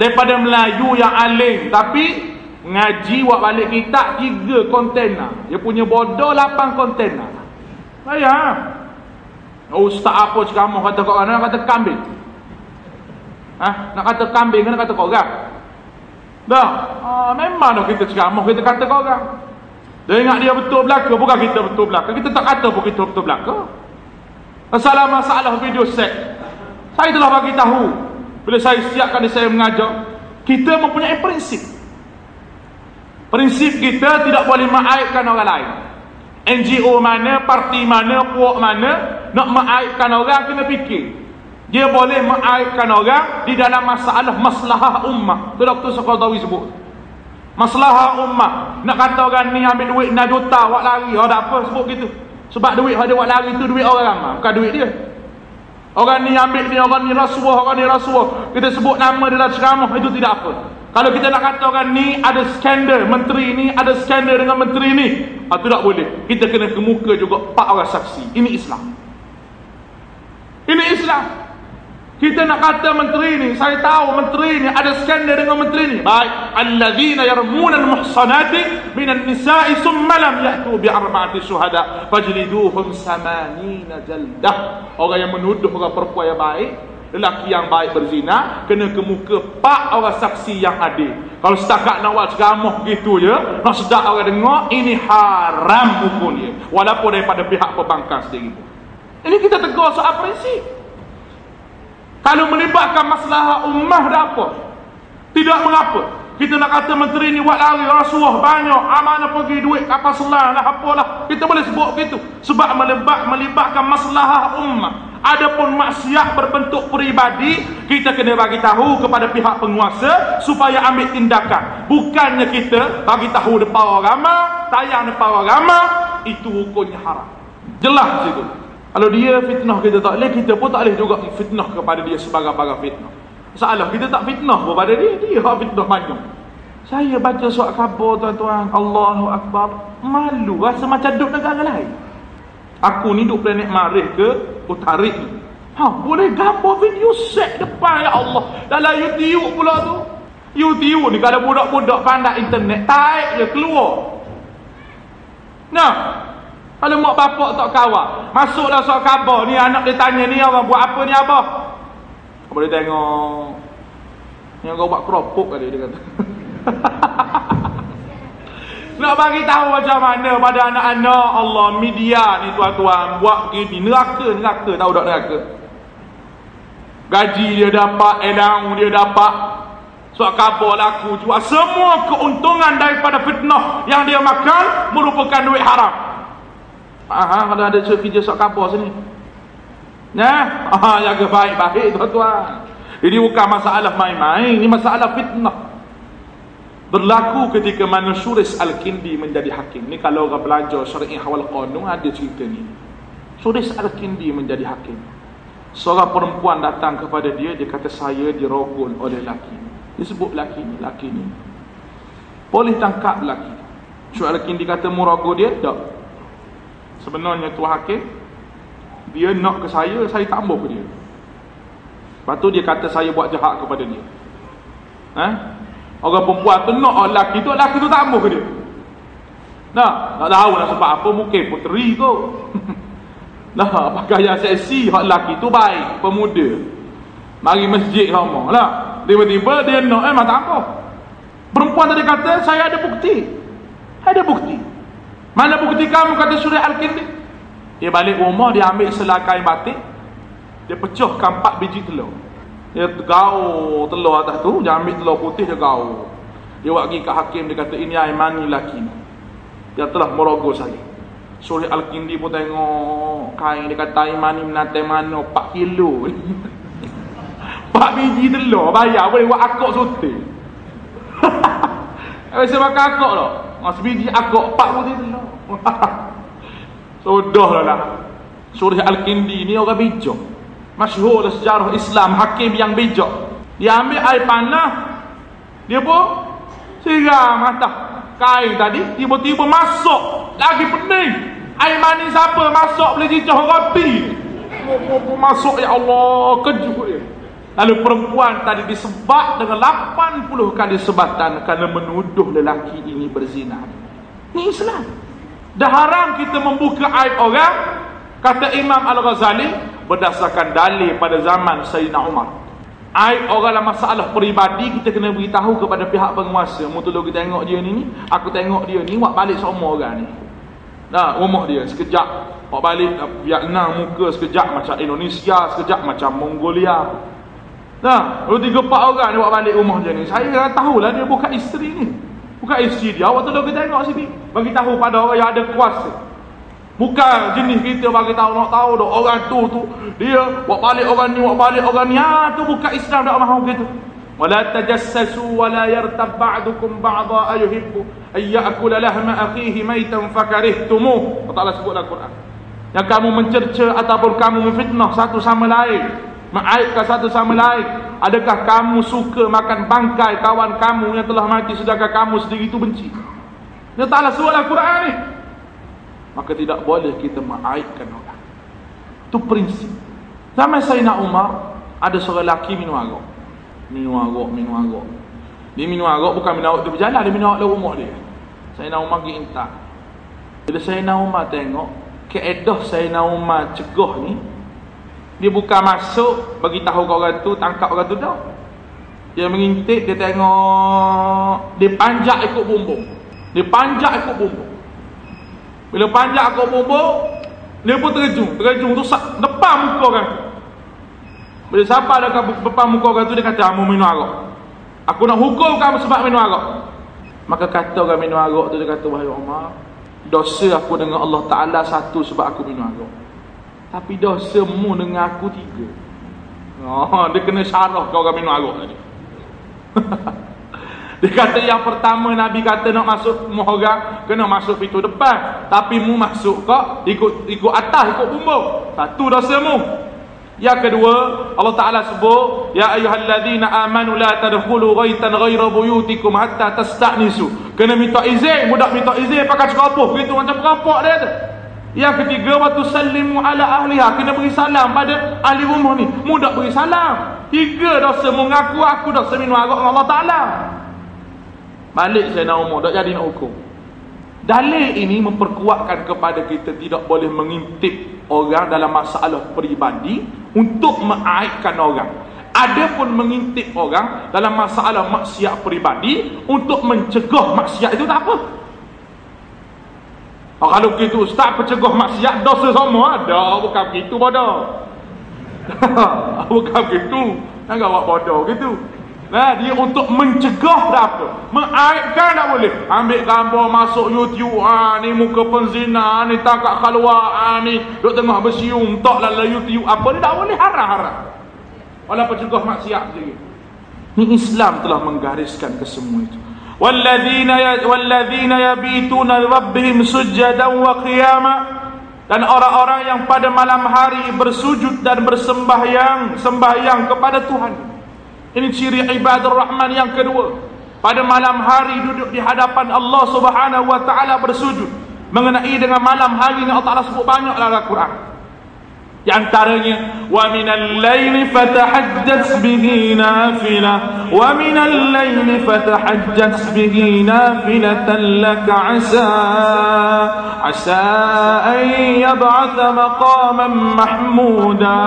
Daripada Melayu yang alim Tapi Ngaji buat balik kitab Tiga kontena Dia punya bodoh Lapan kontena Ayah. Ustaz apa ceramah kata kau orang Kata kambing. Ha? Nak kata kambing Nak kata kau orang Dah, ah, memang dah kita ceramah kita kata kau orang. Dia ingat dia betul belaka, bukan kita betul belaka. Kita tak kata pun kita betul belaka. Masalah masalah video set. Saya telah bagi tahu bila saya siapkan saya mengajar, kita mempunyai prinsip. Prinsip kita tidak boleh mengaibkan orang lain. NGO mana, parti mana, puak mana nak mengaibkan orang kena fikir dia boleh mengaitkan orang di dalam masalah maslahah ummah. Tu Dr. Sokotawi sebut. Maslahah ummah. Nak kata orang ni ambil duit 6 juta buat lari. Ada apa sebut gitu. Sebab duit ada buat lari tu duit orang ramah. Bukan duit dia. Orang ni ambil ni, orang ni rasuah, orang ni rasuah. Kita sebut nama dalam ceramah, itu tidak apa. Kalau kita nak kata orang ni ada skandal, menteri ni ada skandal dengan menteri ni. Ah, itu tak boleh. Kita kena kemuka juga empat orang saksi. Ini Islam. Ini Islam. Kita nak kata menteri ni, saya tahu menteri ni ada skandal dengan menteri ni. Baik, alladzina yarmuna almuhsanati minan nisa'i thumma lam ya'tu bi arba'ati syuhada fajliduhum samanina jaldah. Orang yang menuduh orang perempuan yang baik, lelaki yang baik berzina, kena ke muka pak orang saksi yang adil. Kalau setakat nak buat ceramah gitu je, nak sedap orang dengar, ini haram hukumnya. Walaupun daripada pihak pembangkang sendiri. Ini kita tegur soal prinsip. Kalau melibatkan masalah ummah dah apa? Tidak mengapa. Kita nak kata menteri ni buat lari rasuah banyak, amanah pergi duit kapal selam lah apalah. Kita boleh sebut begitu. Sebab melibat, melibatkan masalah ummah. Adapun maksiat berbentuk peribadi, kita kena bagi tahu kepada pihak penguasa supaya ambil tindakan. Bukannya kita bagi tahu depan orang ramai, tayang depan orang ramai, itu hukumnya haram. Jelas situ. Kalau dia fitnah kita tak boleh, kita pun tak boleh juga fitnah kepada dia sebagai-bagai fitnah. Salah kita tak fitnah kepada dia, dia yang fitnah banyak. Saya baca surat khabar tuan-tuan, Allahu Akbar, malu rasa macam duduk negara lain. Aku ni duduk planet Marih ke Utarik ni. Ha, boleh gambar video set depan ya Allah. Dalam YouTube pula tu. YouTube ni kalau budak-budak pandai internet, taik je keluar. Nah, kalau mak bapak tak kawal, masuklah sok khabar ni anak dia tanya ni orang buat apa ni apa? Boleh tengok. Ni kau buat keropok kali dia kata. Nak bagi tahu macam mana pada anak-anak Allah media ni tuan-tuan buat gini neraka neraka tahu tak neraka. Gaji dia dapat, elang dia dapat, Suat khabar laku jual semua keuntungan daripada fitnah yang dia makan merupakan duit haram. Aha, kalau ada kerja sok kapal sini. Ya, aha, jaga baik-baik tuan-tuan. Ini bukan masalah main-main, ini masalah fitnah. Berlaku ketika mana Suris Al-Kindi menjadi hakim. Ni kalau orang belajar syari'i hawal qanun ada cerita ni. Suris Al-Kindi menjadi hakim. Seorang perempuan datang kepada dia, dia kata saya dirogol oleh laki. Dia sebut laki ni, laki ni. Boleh tangkap laki. Suris Al-Kindi kata murogol dia, tak. Sebenarnya tuan hakim Dia nak ke saya Saya tambah ke dia. Lepas tu dia kata saya buat jahat kepada dia. Ha? Orang perempuan tu nak lelaki tu Lelaki tu tambah ke dia. Nah, tak tahu lah sebab apa Mungkin puteri tu. Nah, pakai yang seksi Hak lelaki tu baik, pemuda. Mari masjid sama lah. Tiba-tiba dia nak, eh tak apa. Perempuan tadi kata, saya ada bukti. Ada bukti mana bukti kamu kata surah Al-Kindi? Dia balik rumah, dia ambil selakai batik. Dia pecahkan empat biji telur. Dia gaul telur atas tu, dia ambil telur putih, dia gaul. Dia buat pergi ke hakim, dia kata, ini Aimani laki. Dia telah merogoh saya. Surah Al-Kindi pun tengok kain, dia kata Aimani menate mana, 4 kilo. Empat biji telur bayar boleh buat akok sote. Biasa makan akok lah. Mas biji akok empat biji telur. Sudah lah lah. Surah Al-Kindi ni orang bijak. Masyhur sejarah Islam hakim yang bijak. Dia ambil air panah. Dia pun siram mata kain tadi tiba-tiba masuk lagi pening. Air mani siapa masuk boleh cicah roti. Masuk ya Allah kejut dia. Lalu perempuan tadi disebat dengan 80 kali sebatan kerana menuduh lelaki ini berzina. Ini Islam. Dah haram kita membuka aib orang Kata Imam Al-Ghazali Berdasarkan dalil pada zaman Sayyidina Umar. Aib orang dalam masalah peribadi Kita kena beritahu kepada pihak penguasa. Mutulu kita tengok dia ni Aku tengok dia ni Buat balik semua orang ni. Nah, rumah dia sekejap. Buat balik Vietnam muka sekejap Macam Indonesia Sekejap macam Mongolia Nah, Lalu tiga empat orang ni Buat balik rumah dia ni Saya tahulah dia bukan isteri ni. Bukan isteri dia. Waktu tu kita tengok sini. Bagi tahu pada orang yang ada kuasa. Bukan jenis kita bagi tahu nak tahu dah orang tu tu. Dia buat balik orang ni buat balik orang ni. Ha tu bukan Islam dak mahu gitu. Wala tajassasu wala yartab ba'dukum ba'dha ayuhibbu ay ya'kula lahma akhihi maitan fakarihtumuh. Allah Taala sebut dalam Quran. Yang kamu mencerca ataupun kamu memfitnah satu sama lain, mengaibkan satu sama lain, adakah kamu suka makan bangkai kawan kamu yang telah mati sedangkan kamu sendiri itu benci? Allah Taala sebut dalam Quran ni. Maka tidak boleh kita mengaibkan orang. Itu prinsip. Zaman Sayyidina Umar ada seorang lelaki minum arak minum arak minum arak dia minum arak bukan minum arak dia berjalan dia minum arak dalam rumah dia. Sayyidina Umar pergi intak bila Sayyidina Umar tengok keedah Sayyidina Umar cegah ni dia bukan masuk bagi tahu ke orang tu tangkap orang tu dah dia mengintip dia tengok dia panjak ikut bumbung dia panjak ikut bumbung bila panjang kau bubuk, dia pun terjun. Terjun tu depan muka orang tu. Bila siapa ada depan muka orang tu, dia kata, kamu minum arak. Aku nak hukum kamu sebab minum arak. Maka kata orang minum arak tu, dia kata, wahai Umar, dosa aku dengan Allah Ta'ala satu sebab aku minum arak. Tapi dosa mu dengan aku tiga. Oh, dia kena syarah kau orang minum arak tadi. Dia kata yang pertama Nabi kata nak masuk muhorang Kena masuk pintu depan. Tapi mu masuk kok Ikut ikut atas ikut bumbung. Satu dosa mu Yang kedua Allah Ta'ala sebut Ya ayuhalladzina amanu la tadkhulu ghaitan ghaira buyutikum hatta tasta'nisu. Kena minta izin Mudah minta izin pakai cekapuh Begitu macam perampok dia tu yang ketiga waktu sallimu ala ahliha kena beri salam pada ahli rumah ni. Mudah beri salam. Tiga dosa mengaku aku dosa minum arak Allah Taala. Balik saya nak umur, tak jadi nak hukum. Dalil ini memperkuatkan kepada kita tidak boleh mengintip orang dalam masalah peribadi untuk mengaitkan orang. Ada pun mengintip orang dalam masalah maksiat peribadi untuk mencegah maksiat itu tak apa. Oh, kalau begitu ustaz pencegah maksiat dosa semua ada bukan begitu bodoh. bukan begitu. Jangan buat bodoh gitu. Nah, dia untuk mencegah apa? Mengaibkan tak boleh. Ambil gambar masuk YouTube, ah ni muka penzina, ni tangkap keluar, ah ni duk tengah bersiung, tak lalu YouTube apa ni tak boleh haram-haram. Walaupun pencegah maksiat sendiri. Ni Islam telah menggariskan ke semua itu. Walladzina yabituna rabbihim sujadan wa qiyama dan orang-orang yang pada malam hari bersujud dan bersembahyang sembahyang kepada Tuhan. Ini ciri ibadah rahman yang kedua. Pada malam hari duduk di hadapan Allah subhanahu wa ta'ala bersujud. Mengenai dengan malam hari yang Allah Ta'ala sebut banyak dalam Al-Quran. Di antaranya wa minal laili fatahajjat bihi nafilah wa minal laili fatahajjat bihi nafilatan laka asa. Asa an yab'atha maqaman mahmuda.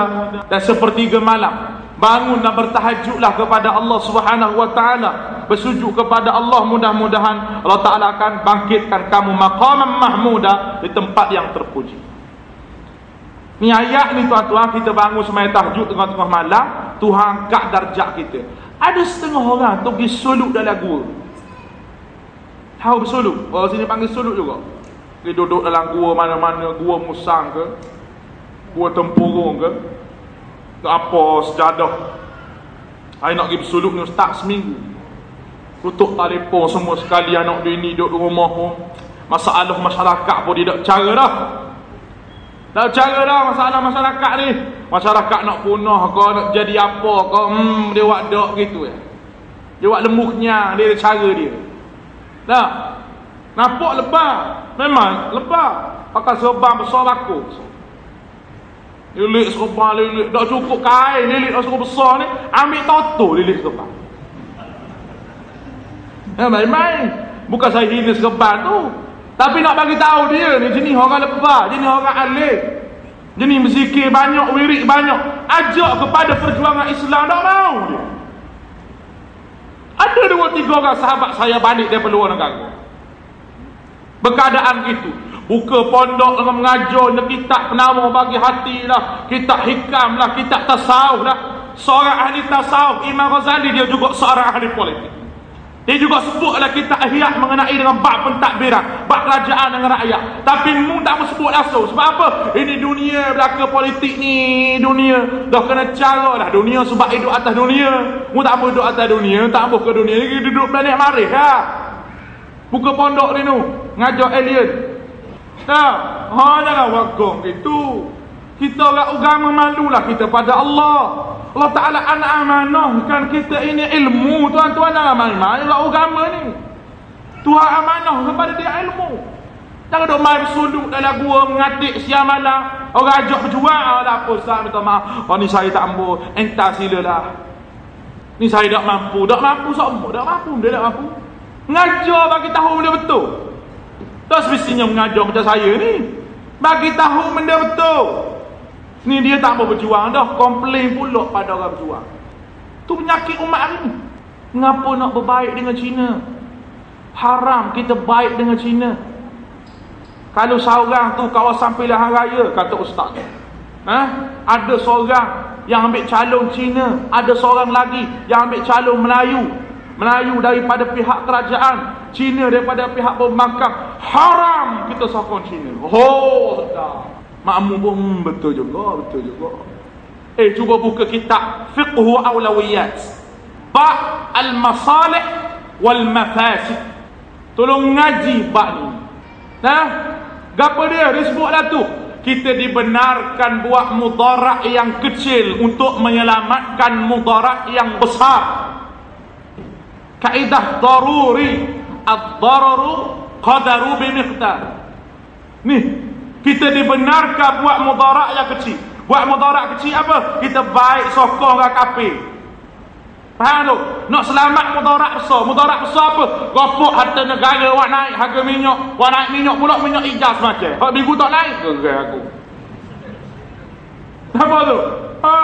Dan sepertiga malam bangun dan bertahajudlah kepada Allah Subhanahu wa taala. Bersujud kepada Allah mudah-mudahan Allah taala akan bangkitkan kamu maqaman mahmuda di tempat yang terpuji ni ayat ni tuan-tuan kita bangun sembahyang tahajud tengah-tengah malam Tuhan angkat darjat kita ada setengah orang tu pergi suluk dalam gua tahu bersuluk orang sini panggil suluk juga dia duduk dalam gua mana-mana gua musang ke gua tempurung ke apa sejadah Saya nak pergi bersuluk ni ustaz seminggu. Tutup telefon semua sekali anak dia ni duduk rumah pun. Masalah masyarakat pun dia tak cara dah. Tak cara dah masalah masyarakat ni. Masyarakat nak punah kau nak jadi apa kau hmm dia buat dok gitu ya. Dia buat lemuknya dia cara dia. Tak. Nampak lebar. Memang lebar. Pakai serban besar laku. Lilit serban lilit. Tak cukup kain dah suruh besar ni. Ambil toto lilit serban. Main-main. Bukan saya hina serban tu. Tapi nak bagi tahu dia ni jenis orang lebar, jenis orang alim. Jenis berzikir banyak, wirid banyak. Ajak kepada perjuangan Islam tak mau dia. Ada dua tiga orang sahabat saya balik daripada luar negara. Berkeadaan gitu. Buka pondok dengan mengajar dengan kitab penama bagi hati lah. Kitab hikam lah. Kitab tasawuf lah. Seorang ahli tasawuf. Imam Ghazali dia juga seorang ahli politik. Dia juga sebutlah kita ihya mengenai dengan bab pentadbiran, bab kerajaan dengan rakyat. Tapi mu tak sebut langsung. Sebab apa? Ini dunia belaka politik ni, dunia dah kena cara dah. Dunia sebab hidup atas dunia. Mu tak mau hidup atas dunia, tak mau ke dunia ni duduk planet marih ha. Buka pondok ni tu, ngajar alien. Tak, ha jangan wakong gitu. Kita orang agama malulah kita pada Allah. Allah Ta'ala amanahkan kita ini ilmu tuan-tuan. Dalam main-main Allah agama ni. Tuhan amanah kepada dia ilmu. Jangan duk main bersuduk dalam gua mengatik siang malam. Orang ajak berjuang oh, apa Ustaz minta maaf. Oh ni saya tak mampu entah silalah ni saya tak mampu. Tak mampu semua tak mampu dia tak mampu. Mengajar bagi tahu benda betul. Tak semestinya mengajar macam saya ni. Bagi tahu benda betul Ni dia tak mau berjuang dah. Komplain pula pada orang berjuang. Tu penyakit umat hari ni. Mengapa nak berbaik dengan Cina? Haram kita baik dengan Cina. Kalau seorang tu kawasan pilihan raya, kata ustaz. Ha? Ada seorang yang ambil calon Cina. Ada seorang lagi yang ambil calon Melayu. Melayu daripada pihak kerajaan. Cina daripada pihak pembangkang. Haram kita sokong Cina. Oh, sedap. Makmum pun betul juga, betul juga. Eh cuba buka kitab Fiqhu Awlawiyat. Ba' al-masalih wal mafasid. Tolong ngaji bab ni. Nah, gapo dia? Dia sebutlah tu. Kita dibenarkan buat mudarat yang kecil untuk menyelamatkan mudarat yang besar. Kaidah daruri ad-dararu qadaru bi miqdar. Nih, kita dibenarkan buat mudarat yang kecil. Buat mudarat kecil apa? Kita baik sokong orang kafir. Faham tu? Nak selamat mudarat besar. Mudarat besar apa? Gopok harta negara buat naik harga minyak. Buat naik minyak pula minyak hijau semacam. Hak minggu tak naik ke aku? Apa tu? Ha.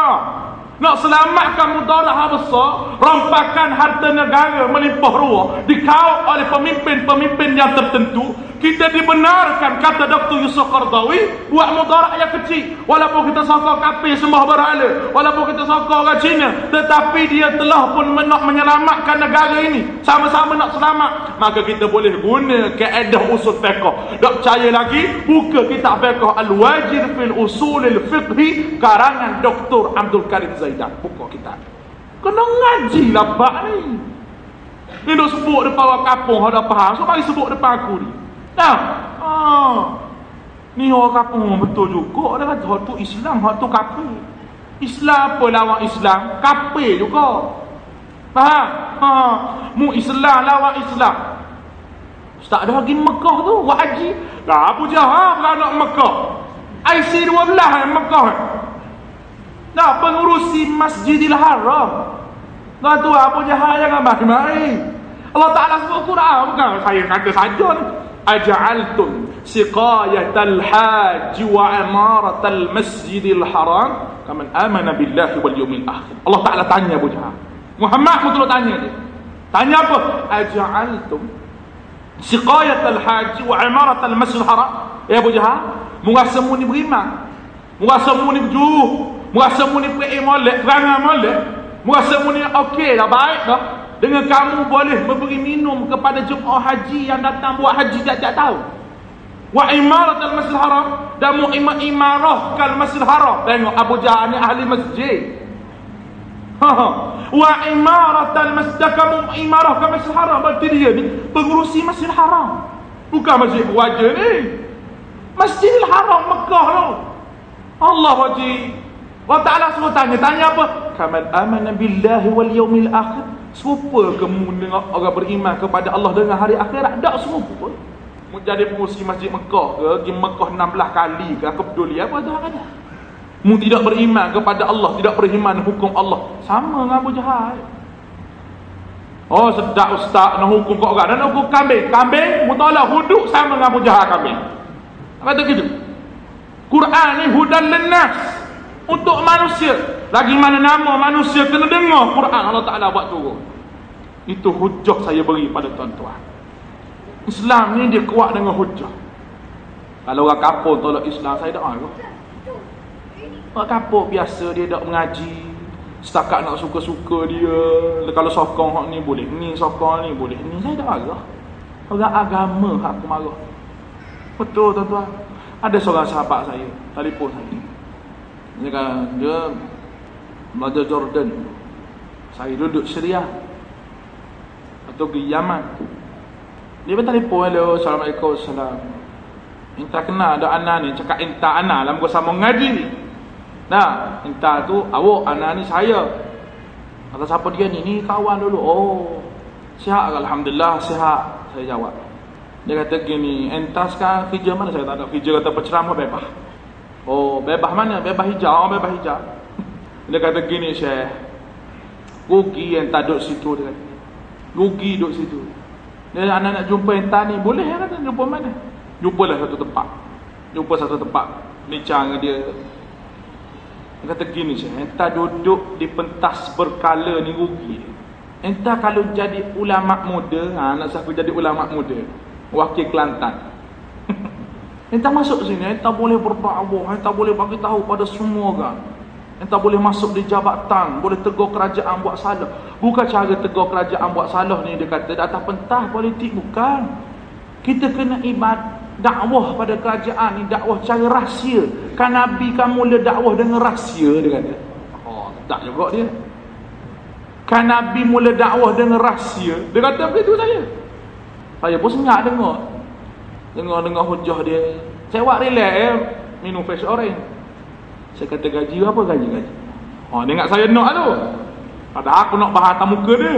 Nak selamatkan mudarat yang besar, rompakan harta negara melimpah ruah, dikau oleh pemimpin-pemimpin yang tertentu, kita dibenarkan kata Dr. Yusuf Qardawi buat mudarat yang kecil. Walaupun kita sokong kafir sembah berhala walaupun kita sokong orang Cina tetapi dia telah pun nak menyelamatkan negara ini. Sama-sama nak selamat. Maka kita boleh guna keedah usul fiqh. Tak percaya lagi buka kitab fiqh al-wajir fil usul al-fiqhi karangan Dr. Abdul Karim Zaidan. Buka kitab. Kena ngaji lah pak ni. Ni duk sebut depan orang kapung ada faham so mari sebut depan aku ni Nah, ah. Ni orang kampung betul juga dia kata hak tu Islam, hak tu kafir. Islam apa lawan Islam? Kafir juga. Faham? Ha, mu Islam lawan Islam. Ustaz dah pergi Mekah tu, haji. Lah Abu Jahal beranak Mekah. IC 12 yang Mekah. Nah, pengurusi Masjidil Haram. Nah tu Abu Jahal jangan main-main. Allah Ta'ala sebut Quran bukan saya kata saja ni aj'altum siqayatal hajj wa imaratal masjidil haram kaman amana billahi wal yawmil akhir Allah Taala tanya Abu Jahal. Muhammad betul tanya dia. Tanya apa? aj'altum siqayatal hajj wa imaratal masjidil haram ya Abu Jahal murasa mu ni beriman murasa mu ni berjuh murasa mu ni pergi molek perangai molek murasa mu ni okey dah baik dah dengan kamu boleh memberi minum kepada jemaah haji yang datang buat haji tak tahu. Wa imarat al-masjid haram dan mu imarah kal masjid haram. Tengok Abu Jahal ni ahli masjid. Wa imaratal masjid kamu imarah ke Masjidil Haram berarti dia ni pengurusi Masjidil Haram. Bukan Masjid wajah ni. Masjidil Haram Mekah tu. Allah wajib. Allah Ta'ala suruh tanya. Tanya apa? Kamal amana billahi wal yawmil akhir. Serupa kamu dengan orang beriman kepada Allah dengan hari akhirat? Tak serupa. Mau jadi pengurusi Masjid Mekah ke? Pergi Mekah 16 kali ke? Aku peduli apa tu? Ada. Mu tidak beriman kepada Allah, tidak beriman hukum Allah. Sama dengan Abu Jahal. Oh sedap ustaz nak hukum kau orang. Nak hukum kambing. Kambing, mu tolak huduk sama dengan Abu Jahal kambing. Kata gitu. Quran ni hudan lenas untuk manusia. Lagi mana nama manusia kena dengar Quran Allah Taala buat turun. Itu hujah saya beri pada tuan-tuan. Islam ni dia kuat dengan hujah. Kalau orang kapur tolak Islam saya dah ah. Orang kapur biasa dia tak mengaji Setakat nak suka-suka dia Kalau sokong hak ni boleh Ni sokong ni boleh Ni saya tak marah Orang agama hak aku marah Betul tuan-tuan Ada seorang sahabat saya Telefon saya Dia kata dia Belajar Jordan Saya duduk Syria Atau ke Yaman Dia pun telefon Hello Assalamualaikum Assalamualaikum Minta kenal ada anak ni Cakap minta anak Dalam gua sama ngaji Nah, entah tu awak anak ni saya. Kata siapa dia ni? Ni kawan dulu. Oh. Sihat alhamdulillah sihat. Saya jawab. Dia kata gini, entah sekarang kerja mana saya tak ada. Kerja kata penceramah bebas. Oh, bebas mana? Bebas hijau, bebas hijau. Dia kata gini, Syekh. Rugi yang tak duduk situ dia kata. Rugi duduk situ. Dia anak nak jumpa entah ni, boleh ya kata jumpa mana? Jumpalah satu tempat. Jumpa satu tempat. Bincang dia dia kata gini saya, entah duduk di pentas berkala ni rugi. Entah kalau jadi ulama muda, ha, nak siapa jadi ulama muda, wakil Kelantan. entah masuk sini, entah boleh berdakwah, entah boleh bagi tahu pada semua orang. Entah boleh masuk di jabatan, boleh tegur kerajaan buat salah. Bukan cara tegur kerajaan buat salah ni dia kata datang pentas politik bukan. Kita kena ibadah dakwah pada kerajaan ni dakwah cara rahsia. Kan nabi kamu le dakwah dengan rahsia dia kata. Oh tak juga dia. Kan nabi mula dakwah dengan rahsia. Dia kata begitu saya? Saya pun senyap dengar. Dengar dengar hujah dia. Saya buat relax eh. Minum fresh orange saya kata gaji apa gaji gaji oh dia ingat saya nak tu ada aku nak bahas muka dia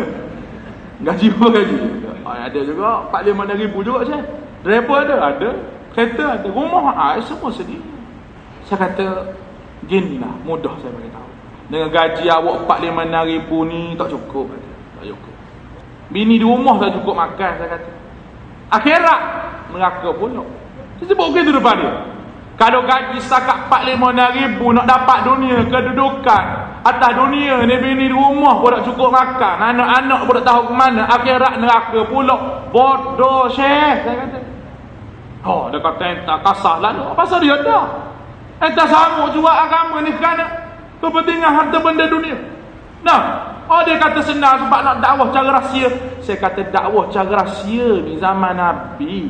gaji apa gaji oh, ada juga 4 5 ribu juga saya Driver ada? Ada. Kereta ada. Rumah ada. Semua sedih. Saya kata, ginilah. Mudah saya beritahu. Dengan gaji awak 4-5 ribu ni tak cukup. Tak cukup. Bini di rumah tak cukup makan. Saya kata. Akhirat. Neraka pula. Saya sebut begitu depan dia. Kalau gaji setakat 4-5 ribu nak dapat dunia kedudukan atas dunia ni bini rumah pun tak cukup makan. Anak-anak pun tak tahu ke mana. Akhirat neraka pula. Bodoh syekh. Saya kata. Oh, dia kata entah kasar lalu. Apa pasal dia dah? Entah sama juga agama ni kerana kepentingan harta benda dunia. Nah, oh dia kata senang sebab nak dakwah cara rahsia. Saya kata dakwah cara rahsia ni zaman Nabi.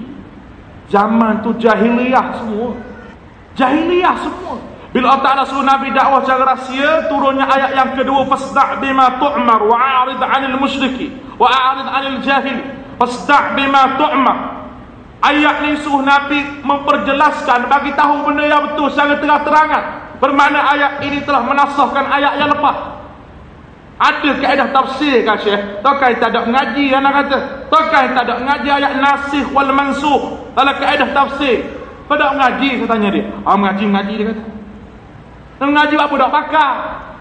Zaman tu jahiliyah semua. Jahiliyah semua. Bila Allah Ta'ala suruh Nabi dakwah cara rahsia, turunnya ayat yang kedua, Fasda' bima tu'mar wa'arid 'anil musyriki wa'arid 'anil jahili. Fasda' bima tu'mar Ayat ni suruh Nabi memperjelaskan bagi tahu benda yang betul secara terang-terangan. Bermakna ayat ini telah menasahkan ayat yang lepas. Ada kaedah tafsir kan Syekh? Tokai tak ada mengaji anak kata. Tokai tak ada mengaji ayat nasih wal mansuh. Dalam kaedah tafsir. Kau tak mengaji saya tanya dia. Ah mengaji mengaji dia kata. Dan mengaji apa dak pakar?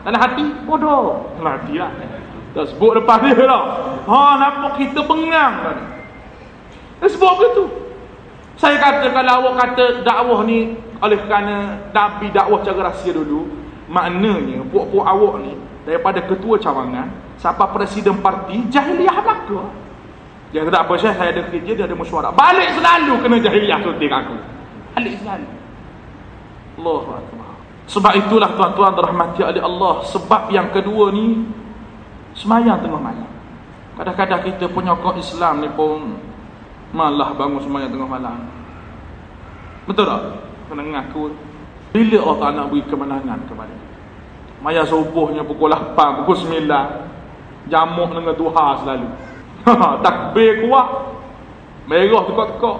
Dalam hati bodoh. Matilah. Tak sebut depan dia lah. Ha nampak kita pengang kan. Dia sebut begitu. Saya kata kalau awak kata dakwah ni oleh kerana Nabi dakwah cara rahsia dulu, maknanya puak-puak awak ni daripada ketua cawangan sampai presiden parti jahiliah Melaka. Dia kata apa Syekh, saya ada kerja, dia ada mesyuarat. Balik selalu kena jahiliah suntik aku. Selalu. Allahu Akbar. Sebab itulah tuan-tuan dirahmati oleh Allah. Sebab yang kedua ni semayang tengah malam. Kadang-kadang kita kau Islam ni pun Malah bangun semayang tengah malam Betul tak? Kena ngaku Bila Allah nak beri kemenangan kepada Maya subuhnya pukul 8, pukul 9. Jamuk dengan Tuhan selalu. Takbir kuat. Merah tekak-tekak.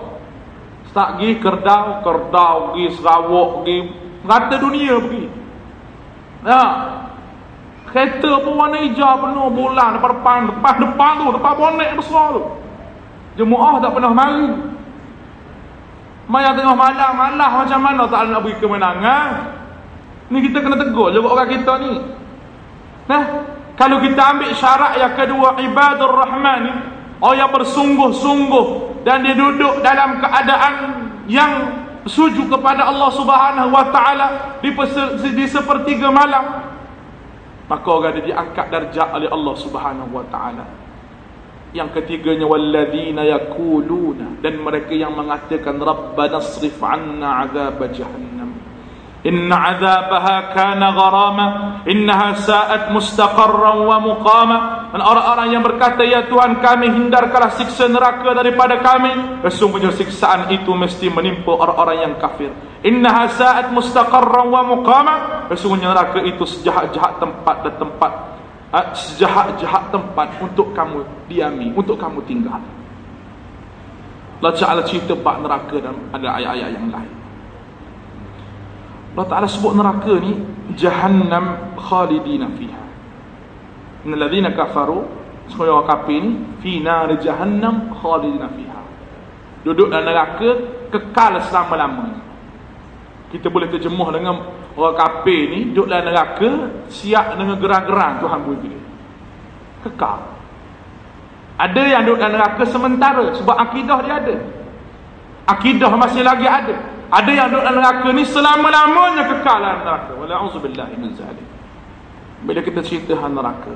Start pergi kerdau, kerdau pergi Sarawak pergi. Rata dunia pergi. Ya. Kereta pun warna hijau penuh bulan depan depan depan depan tu depan bonek besar tu. Jemaah tak pernah mari. Maya tengah malam malah macam mana tak nak beri kemenangan. Ni kita kena tegur juga orang kita ni. Nah, kalau kita ambil syarat yang kedua ibadur rahman ni, orang yang bersungguh-sungguh dan dia duduk dalam keadaan yang sujud kepada Allah Subhanahu wa taala di, di sepertiga malam maka orang dia diangkat darjah oleh Allah Subhanahu wa taala. Yang ketiganya walladzina yaquluna dan mereka yang mengatakan rabbana srif 'anna 'adzab jahannam 'adzabaha kana gharama innaha sa'at mustaqarran wa muqama dan orang-orang yang berkata ya Tuhan kami hindarkanlah siksa neraka daripada kami sesungguhnya siksaan itu mesti menimpa orang-orang yang kafir innaha sa'at mustaqarran wa muqama sesungguhnya neraka itu sejahat-jahat tempat dan tempat sejahat-jahat tempat untuk kamu diami, untuk kamu tinggal. Allah Ta'ala cerita bak neraka dan ada ayat-ayat yang lain. Allah Ta'ala sebut neraka ni Jahannam khalidina fiha. Innaladzina kafaru Semua orang kafir ni Fi nari jahannam khalidina fiha. Duduk dalam neraka kekal selama-lamanya. Kita boleh terjemuh dengan Orang kafir ni duduk dalam neraka siap dengan gerang-gerang Tuhan beri Kekal. Ada yang duduk dalam neraka sementara sebab akidah dia ada. Akidah masih lagi ada. Ada yang duduk dalam neraka ni selama-lamanya kekal dalam neraka. Wala'udzubillahi min zalim. Bila kita cerita hal neraka,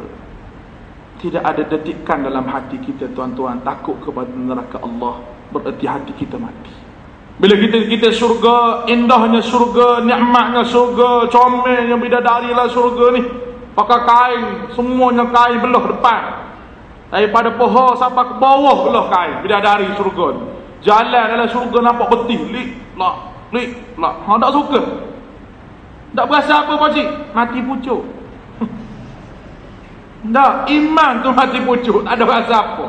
tidak ada detikan dalam hati kita tuan-tuan takut kepada neraka Allah bererti hati kita mati. Bila kita kita syurga, indahnya syurga, nikmatnya syurga, comelnya bidadari lah syurga ni. Pakai kain, semuanya kain belah depan. Daripada pohon sampai ke bawah belah kain, bidadari syurga ni. Jalan dalam syurga nampak betih, lik, lah, lik, lah. Ha, tak suka. Tak berasa apa pak cik? Mati pucuk. tak, iman tu mati pucuk, tak ada rasa apa.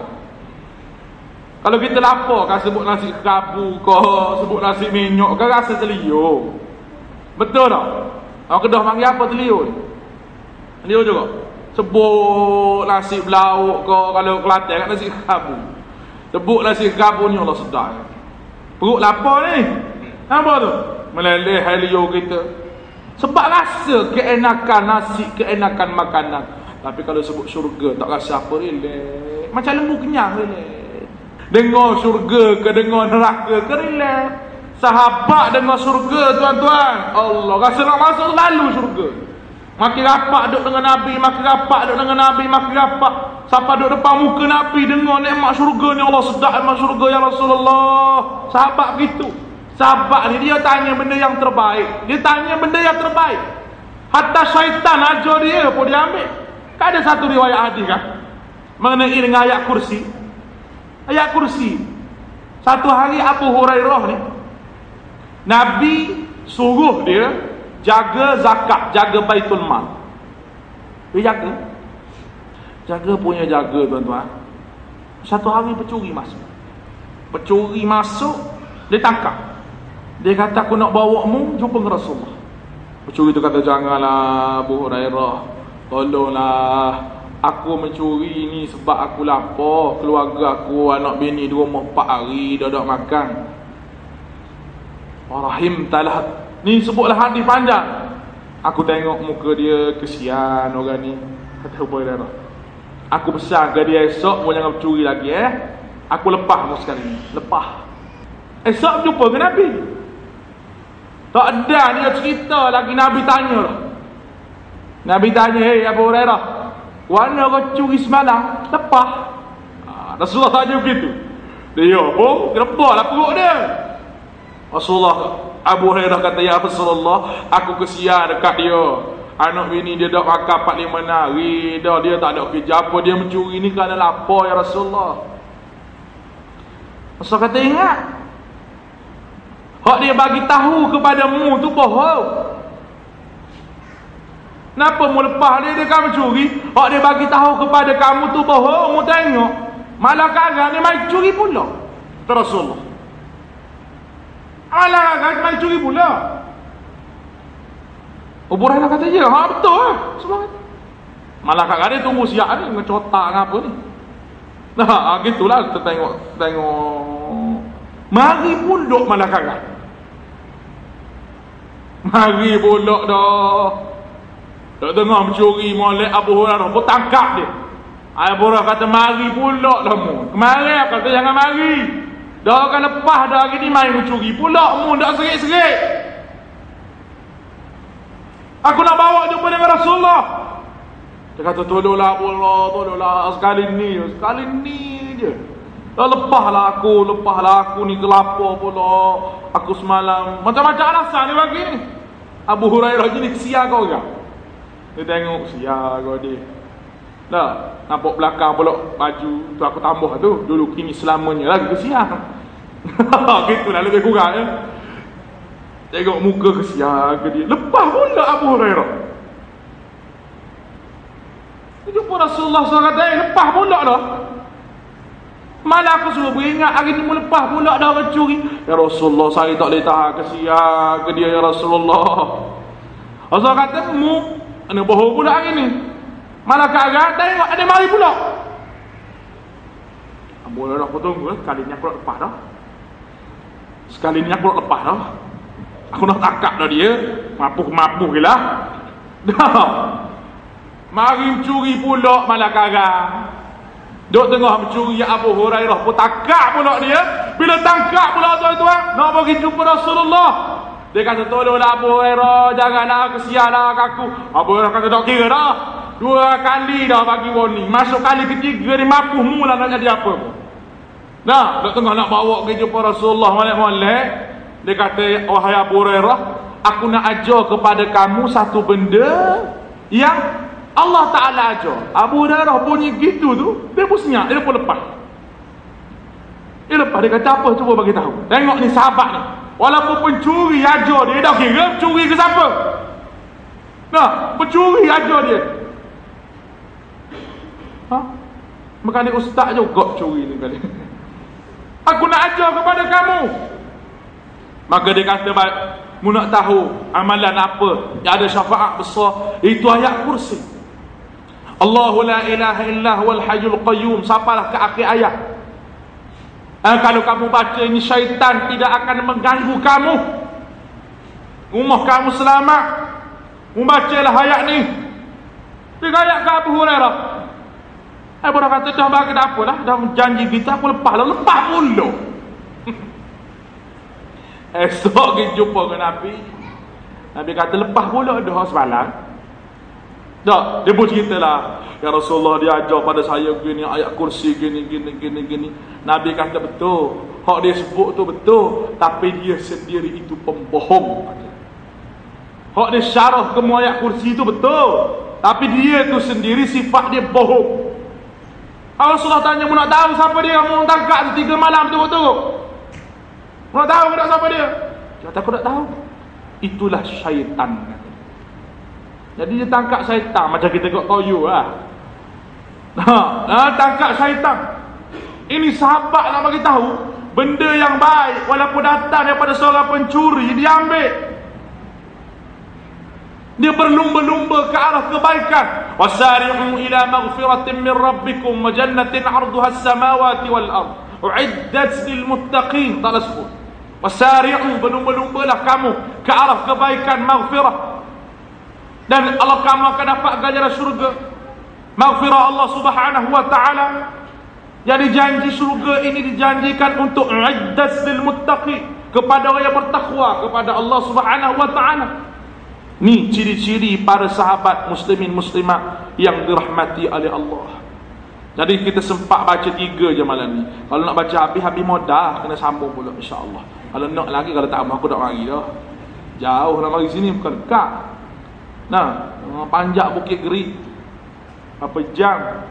Kalau kita lapar kan sebut nasi kerabu ke, sebut nasi minyak kan rasa terliur. Betul tak? Orang kedah panggil apa terliur ni? Juga. Sebut nasi belauk ke, kalau Kelantan kan nasi kerabu. Sebut nasi kerabu ni Allah sedar. Perut lapar ni. Apa tu? Meleleh helio kita. Sebab rasa keenakan nasi, keenakan makanan. Tapi kalau sebut syurga tak rasa apa relax. Macam lembu kenyang relax. Dengar syurga ke dengar neraka ke relax. Sahabat dengar syurga tuan-tuan. Allah rasa nak masuk lalu syurga. Makin rapat duduk dengan Nabi, makin rapat duduk dengan Nabi, makin rapat. Sampai duduk depan muka Nabi dengar nikmat syurga ni Allah sedap nikmat syurga ya Rasulullah. Sahabat begitu. Sahabat ni dia tanya benda yang terbaik. Dia tanya benda yang terbaik. Hatta syaitan ajar dia pun dia ambil. Kan ada satu riwayat hadis kan? Mengenai dengan ayat kursi ayat kursi satu hari Abu Hurairah ni Nabi suruh dia jaga zakat jaga baitul mal dia jaga jaga punya jaga tuan-tuan satu hari pencuri masuk pencuri masuk dia tangkap dia kata aku nak bawa mu jumpa Rasulullah. Pencuri tu kata janganlah Abu Hurairah. Tolonglah. Aku mencuri ni sebab aku lapar. Keluarga aku, anak bini dua rumah empat hari Dah tak makan. Rahim talah Ni sebutlah hadis panjang. Aku tengok muka dia kesian orang ni. Kata boy dah Aku pesan ke dia esok Mau jangan mencuri lagi eh. Aku lepas mu sekali ni. Lepas. Esok jumpa ke Nabi Tak ada dia cerita lagi Nabi tanya. Nabi tanya Hei Abu Hurairah Warna kau curi semalam? Lepah. Ha, Rasulullah tanya begitu. Dia pun Gerbah lah perut dia. Rasulullah Abu Hurairah kata Ya Rasulullah Aku kesian dekat dia. Anak bini dia dah makan 4-5 hari. Dah dia tak ada kerja apa. Dia mencuri ni kerana lapar ya Rasulullah. Rasulullah kata ingat Hak dia bagi tahu kepada mu tu bohong Kenapa mu lepas dia, dia kan mencuri? Hak dia bagi tahu kepada kamu tu bohong, mu tengok. Malah kagak dia mai curi pula. Rasulullah. Malah kagak mai curi pula. Hurairah kata, ya, ha, betul lah. Sebab Malah kagak dia tunggu siap ni, ngecotak apa ni. Nah, gitulah kita tengok tengok. Mari pulak malah kagak. Mari pulak dah. Tak tengah mencuri molek Abu Hurairah tangkap dia. Abu Hurairah kata mari pula dah mu. Kemari kata jangan mari. Dah akan lepas dah hari ni main mencuri pula mu dak serik-serik. Aku nak bawa jumpa dengan Rasulullah. Dia kata tolonglah Allah, tolonglah sekali ni, sekali ni je. Dah lepaslah aku, lepaslah aku ni kelapa pula. Aku semalam macam-macam alasan dia bagi ni. Abu Hurairah jadi kesian kau ke? Dia tengok sial kau dia. Dah, nampak belakang pula baju tu aku tambah tu. Dulu kini selamanya lagi kesian. Gitulah lebih kurang ya. Tengok muka kesian ke dia. Lepas pula Abu Hurairah. Dia jumpa Rasulullah SAW kata, eh, lepas pula dah. Malah aku suruh beringat hari ni lepas pula dah orang curi. Ya Rasulullah, saya tak boleh tahan kesian ke dia ya Rasulullah. Rasulullah kata, mu ana bohong pula hari ni. Malah kagak tengok ada mari pula. Boleh dah potong gue sekali ni aku nak lepas dah. Sekali ni aku nak lepas dah. Aku nak takak dah dia. Mapuh-mapuh je lah. Dah. Mari curi pula malah kagak Duk tengah mencuri ya Abu Hurairah pun takak pula dia. Bila tangkap pula tuan-tuan, nak pergi jumpa Rasulullah. Dia kata tolonglah Abu Hurairah, janganlah kesianlah aku. Abu Hurairah kata tak kira dah. Dua kali dah bagi warning. Masuk kali ketiga dia mampu mula nak jadi apa pun. Nah, tak tengah nak bawa ke jumpa Rasulullah molek-molek. Dia kata, wahai Abu Hurairah, aku nak ajar kepada kamu satu benda yang Allah Ta'ala ajar. Abu Hurairah bunyi gitu tu, dia pun senyap, dia pun lepas. Dia lepas, dia kata apa, cuba bagi tahu. Tengok ni sahabat ni. Walaupun pencuri ajar dia dah kira pencuri ke siapa? Nah, pencuri ajar dia. Ha? Maka ni ustaz juga curi ni kali. Aku nak ajar kepada kamu. Maka dia kata baik, mu nak tahu amalan apa yang ada syafaat besar itu ayat kursi. Allahu la ilaha illa huwal hayyul qayyum sampailah ke akhir ayat. Eh, kalau kamu baca ini syaitan tidak akan mengganggu kamu. Rumah kamu selamat. Membacalah ayat ni. Tiga ayat ke Abu Hurairah. Eh, pernah kata dah bagi tak apalah. Dah janji kita aku lepas lah. Lepas pula. Esok kita jumpa dengan Nabi. Nabi kata lepas pula dah semalam. Tak, dia pun cerita lah. Ya Rasulullah dia ajar pada saya gini, ayat kursi gini, gini, gini, gini. Nabi kata betul. Hak dia sebut tu betul. Tapi dia sendiri itu pembohong. Hak dia syarah ke ayat kursi itu betul. Tapi dia tu sendiri sifat dia bohong. Rasulullah tanya, mu nak tahu siapa dia? Mu tangkap tiga malam tu betul. Mu nak tahu tak siapa dia? Kata, aku tak tahu. Itulah syaitan. Jadi dia tangkap syaitan macam kita tengok toyo lah. Ha, ha, tangkap syaitan. Ini sahabat nak bagi tahu benda yang baik walaupun datang daripada seorang pencuri dia ambil. Dia berlumba-lumba ke arah kebaikan. Wasari'u ila maghfiratin min rabbikum wa jannatin 'arduha as-samawati wal ard. Uiddat lil muttaqin. Tak sebut. Wasari'u berlumba-lumbalah kamu ke arah kebaikan maghfirah. Dan Allah kamu akan dapat ganjaran syurga. Maghfirah Allah Subhanahu wa taala jadi janji surga ini dijanjikan untuk iddas lil muttaqi kepada orang yang bertakwa kepada Allah Subhanahu wa taala. Ni ciri-ciri para sahabat muslimin muslimat yang dirahmati oleh Allah. Jadi kita sempat baca tiga je malam ni. Kalau nak baca habis habis modah kena sambung pula insya-Allah. Kalau nak lagi kalau tak mau aku tak mari dah. Jauh nak mari sini bukan dekat. Nah, panjak Bukit Geri. Apa jam?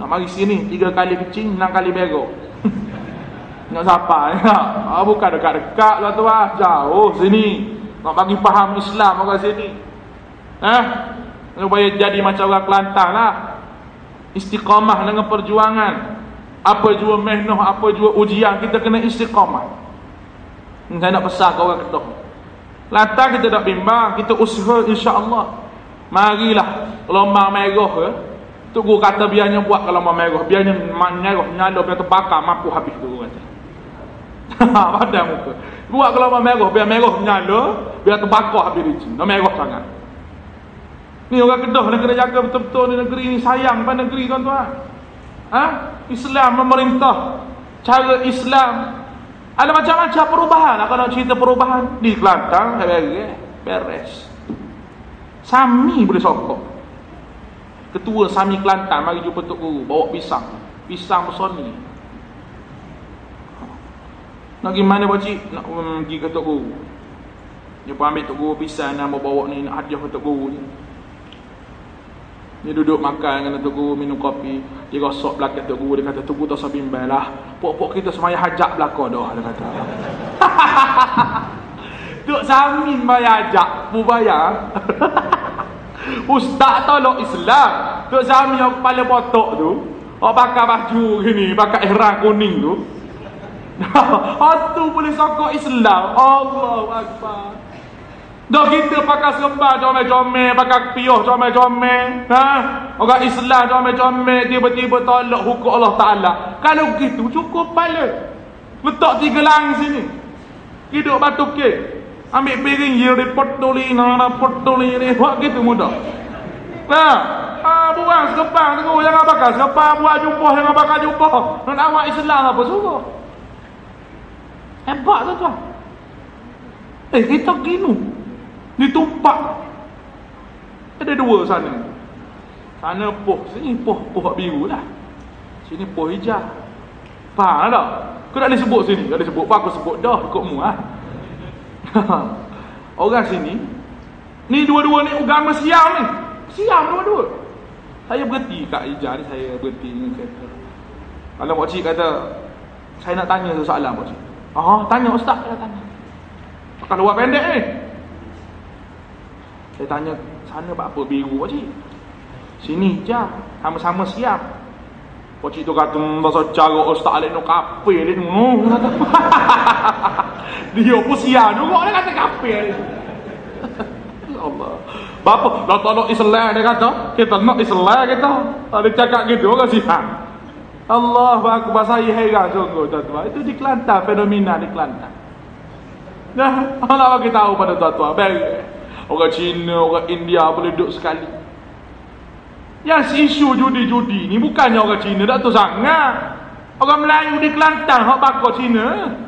Nak mari sini tiga kali kecing, enam kali berok. Nak siapa ya? Ah, bukan dekat-dekat lah tu ah. Jauh sini. Nak bagi faham Islam orang sini. Eh? Supaya jadi macam orang Kelantan lah Istiqamah dengan perjuangan Apa jua mehnuh, apa jua ujian Kita kena istiqamah Saya nak pesan ke orang ketua Kelantan kita tak bimbang Kita usaha insya-Allah. Marilah Lombang merah ke Tu guru kata biarnya buat kalau mau merah Biarnya merah nyala Biar terbakar mampu habis tu kata. Pada muka. Buat kalau mau merah Biar merah nyala Biar terbakar habis licin Dah merah sangat. Ni orang kedah Nak kena jaga betul-betul ni negeri ni Sayang pada negeri tuan-tuan. Ha? Islam memerintah. Cara Islam Ada macam-macam perubahan. Kalau cerita perubahan Di Kelantan Beres Beres. Sami boleh sokok Ketua Sami Kelantan Mari jumpa Tok Guru Bawa pisang. Pisang besar ni Nak pergi mana pakcik? Nak um, pergi ke Tok Guru. Dia pun ambil Tok Guru pisang Nak bawa ni Nak hadiah ke Tok Guru ni dia duduk makan dengan Tok Guru minum kopi. Dia gosok belakang Tok Guru. Dia kata, Tok Guru tak usah bimbang lah. Pok-pok kita semaya hajak belakang dah. Dia kata. Tok Samin bayar hajak. Pu bayar. Ustaz tolong Islam. Tok Zami yang kepala botok tu. Oh pakai baju gini, pakai ihram kuning tu. oh tu boleh sokok Islam. Allahu Akbar. Dah kita pakai serba comel-comel, pakai piuh comel-comel. Ha? Orang Islam comel-comel, tiba-tiba tolak hukum Allah Ta'ala. Kalau begitu, cukup pala. Letak tiga lang sini. Hidup batu kek. Ambil piring dia di potoli nana potoli ni buat gitu mudah. Nah, ah buang sekepang tu jangan bakar sekepang buat jumpa jangan bakar jumpa. Nak awak Islam apa suruh. Hebat tu tuan. Eh kita gini. Ditumpak. Ada dua sana. Sana poh, sini poh, poh biru lah. Sini poh hijau. Faham tak? Kau tak boleh sebut sini. Tak boleh sebut. Apa aku sebut dah. Ikut mu lah. Orang sini Ni dua-dua ni agama siam ni Siam dua-dua Saya berhenti kat Ijah ni Saya berhenti ni kata Kalau Pak Cik kata Saya nak tanya soalan Pak Cik Ah, tanya Ustaz saya tanya Pakai luar pendek ni Saya tanya Sana apa biru Pak Cik? Sini Ijah Sama-sama siap. Pak Cik tu kata Masa cara Ustaz Alik no kafe ni Dia pun siap juga Dia kata kafe ni Allah. Bapa Dah tak nak Islam dia kata. Kita nak Islam kita. Ada cakap gitu Orang siap. Allah Akbar saya heran sungguh tuan-tuan. Itu di Kelantan Fenomena di Kelantan. Nah, Allah bagi tahu pada tuan-tuan Baik Orang Cina, orang India boleh duduk sekali yang isu judi-judi ni bukannya orang Cina tak tu sangat. Orang Melayu di Kelantan hak bakar Cina.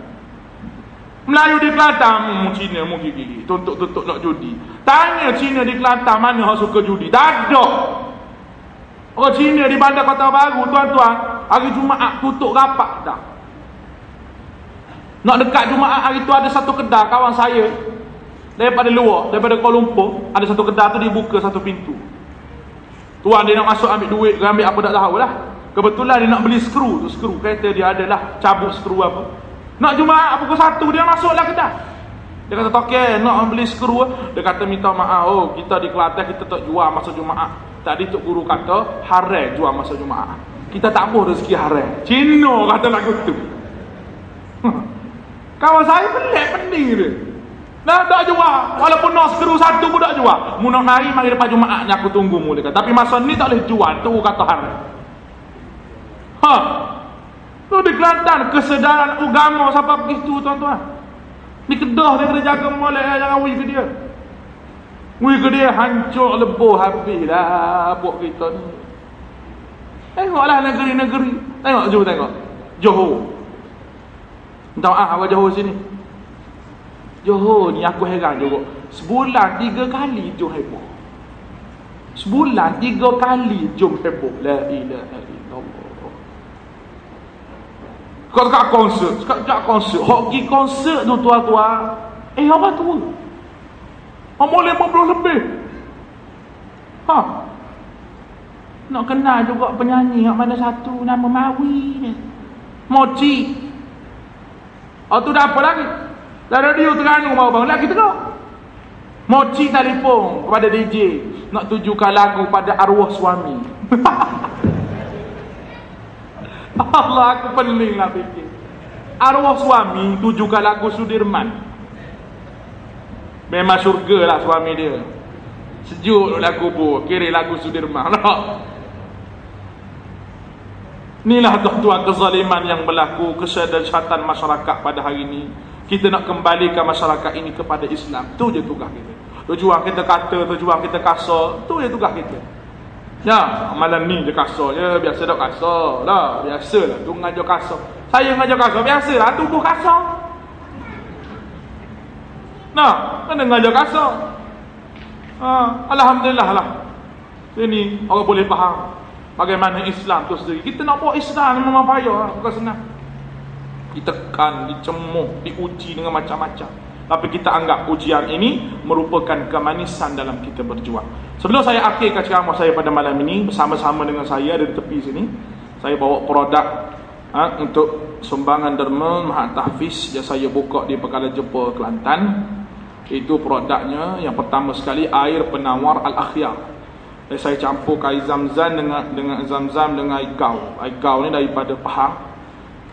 Melayu di Kelantan mu Cina mu gigi tuntut-tuntut nak judi. Tanya Cina di Kelantan mana hak suka judi? Tak ada. Orang Cina di Bandar Kota Baru tuan-tuan hari Jumaat tutup rapat dah. Nak dekat Jumaat hari tu ada satu kedai kawan saya daripada luar, daripada Kuala Lumpur, ada satu kedai tu dibuka satu pintu. Tuan dia nak masuk ambil duit ke ambil apa tak tahu lah. Kebetulan dia nak beli skru tu. Skru kereta dia adalah cabut skru apa. Nak Jumaat pukul satu dia masuklah kedai. Dia kata toke nak beli skru. Dia kata minta maaf. Oh kita di Kelantan kita tak jual masa Jumaat. Tadi tu guru kata haram jual masa Jumaat. Kita tak boleh rezeki haram. Cina kata lagu tu. Kawan saya pelik pening dia. Nah, tak jual. Walaupun nak skru satu pun tak jual. Mu nak mari depan Jumaat ni aku tunggu mu dekat. Tapi masa ni tak boleh jual. Tu kata haram. Ha. Tu di Kelantan kesedaran agama sampai begitu tuan-tuan. Ni kedah dia kena jaga molek jangan wui ke dia. Wui ke dia hancur lebuh habis lah buat kita ni. Tengoklah negeri-negeri. Tengok jom tengok. Johor. Minta maaf awak Johor sini. Johor ni aku heran juga. Sebulan tiga kali jom heboh. Sebulan tiga kali jom heboh. La ilaha illallah. Kau dekat konsert. Kau dekat konsert. Hak pergi konsert tu tuan-tuan. Eh apa tu? Umur lima puluh lebih. Ha. Nak kenal juga penyanyi yang mana satu nama Mawi ni. Mochi. Oh tu dah apa lagi? Lah radio Terengganu baru bang lagi tengok. Moci telefon kepada DJ nak tujukan lagu pada arwah suami. Allah aku pening lah fikir. Arwah suami tujukan lagu Sudirman. Memang syurga lah suami dia. Sejuk lah kubur. Kira lagu Sudirman. Inilah tuan-tuan kezaliman yang berlaku Kesedatan masyarakat pada hari ini Kita nak kembalikan masyarakat ini kepada Islam. Itu je tugas kita. Tujuan kita kata, tujuan kita kasar. Itu je tugas kita. Ya, malam ni je kasar je. Biasa tak kasar lah. Biasa lah, tu ngajar kasar. Saya ngajar kasar, biasa lah, tubuh kasar. Nah, kena ngajar kasar. Ha, Alhamdulillah lah. Ini orang boleh faham Bagaimana Islam tu sendiri. Kita nak buat Islam memang payah Bukan senang Ditekan, dicemuh, diuji dengan macam-macam. Tapi kita anggap ujian ini Merupakan kemanisan dalam kita berjuang. Sebelum saya akhirkan ceramah saya pada malam ini Bersama-sama dengan saya dari tepi sini Saya bawa produk ha, Untuk sumbangan derma Mahat Tahfiz. Yang saya buka di Pekala Jepur Kelantan. Itu produknya Yang pertama sekali Air penawar Al-Akhyar. Saya campur air zam-zam dengan dengan zam-zam dengan air gau. Air gau ni daripada Pahang.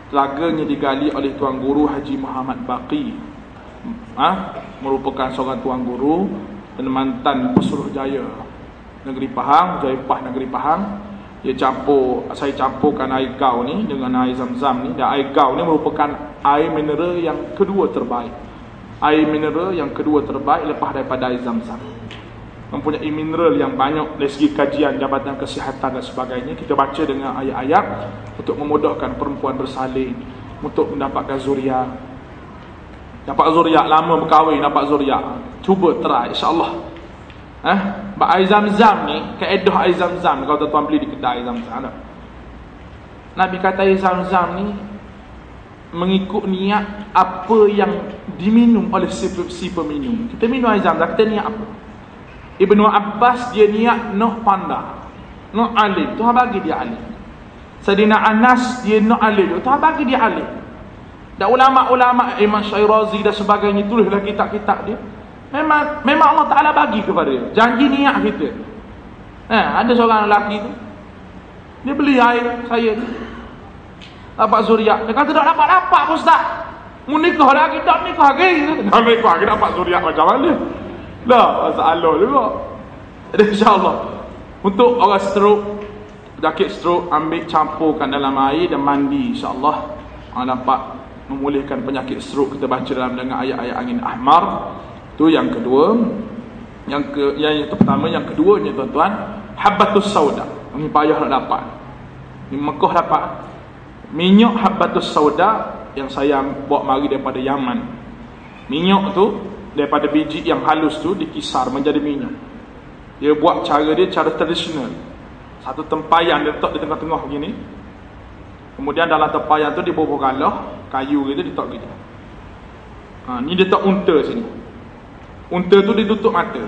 Telaganya digali oleh Tuan Guru Haji Muhammad Baqi. Ha? Merupakan seorang Tuan Guru dan mantan Pesuruh Jaya Negeri Pahang, Jaya Pah Negeri Pahang. Dia campur, saya campurkan air gau ni dengan air zam-zam ni. Dan air gau ni merupakan air mineral yang kedua terbaik. Air mineral yang kedua terbaik lepas daripada air zam-zam mempunyai mineral yang banyak dari segi kajian Jabatan Kesihatan dan sebagainya kita baca dengan ayat-ayat untuk memudahkan perempuan bersalin untuk mendapatkan zuriat. Dapat zuriat lama berkahwin dapat zuriat. Cuba try insyaAllah. Eh? bak air zam-zam ni keedah air zam-zam. Kalau tuan-tuan beli di kedai zam-zam Nabi kata air zam-zam ni mengikut niat apa yang diminum oleh si, si peminum. Kita minum air zam-zam kita niat apa Ibnu Abbas dia niat nak pandai. Nak alim. Tuhan bagi dia alim. Sadina Anas dia nak alim. Tuhan bagi dia alim. Dan ulama-ulama Imam Syairazi dan sebagainya tulislah kitab-kitab dia. Memang memang Allah Taala bagi kepada dia. Janji niat kita. Eh, ada seorang lelaki tu. Dia beli air saya ni. Dapat zuriat. Dia kata tak dapat-dapat Ustaz. Mu nikah lagi tak nikah lagi. Tak nikah lagi dapat zuriat macam mana? Dah, masalah juga. Jadi insyaAllah. Untuk orang stroke, penyakit stroke, ambil campurkan dalam air dan mandi insyaAllah. Orang dapat memulihkan penyakit stroke kita baca dalam dengan ayat-ayat angin ahmar. Itu yang kedua. Yang ke yang itu pertama, yang kedua ni tuan-tuan, habbatus sauda. Ini payah nak dapat. Ini Mekah dapat. Minyak habbatus sauda yang saya bawa mari daripada Yaman. Minyak tu daripada biji yang halus tu dikisar menjadi minyak. Dia buat cara dia cara tradisional. Satu tempayan dia letak di tengah-tengah begini. Kemudian dalam tempayan tu dia bubuh galah, kayu gitu ditok gitu. Ha, ni dia tak unta sini. Unta tu ditutup mata.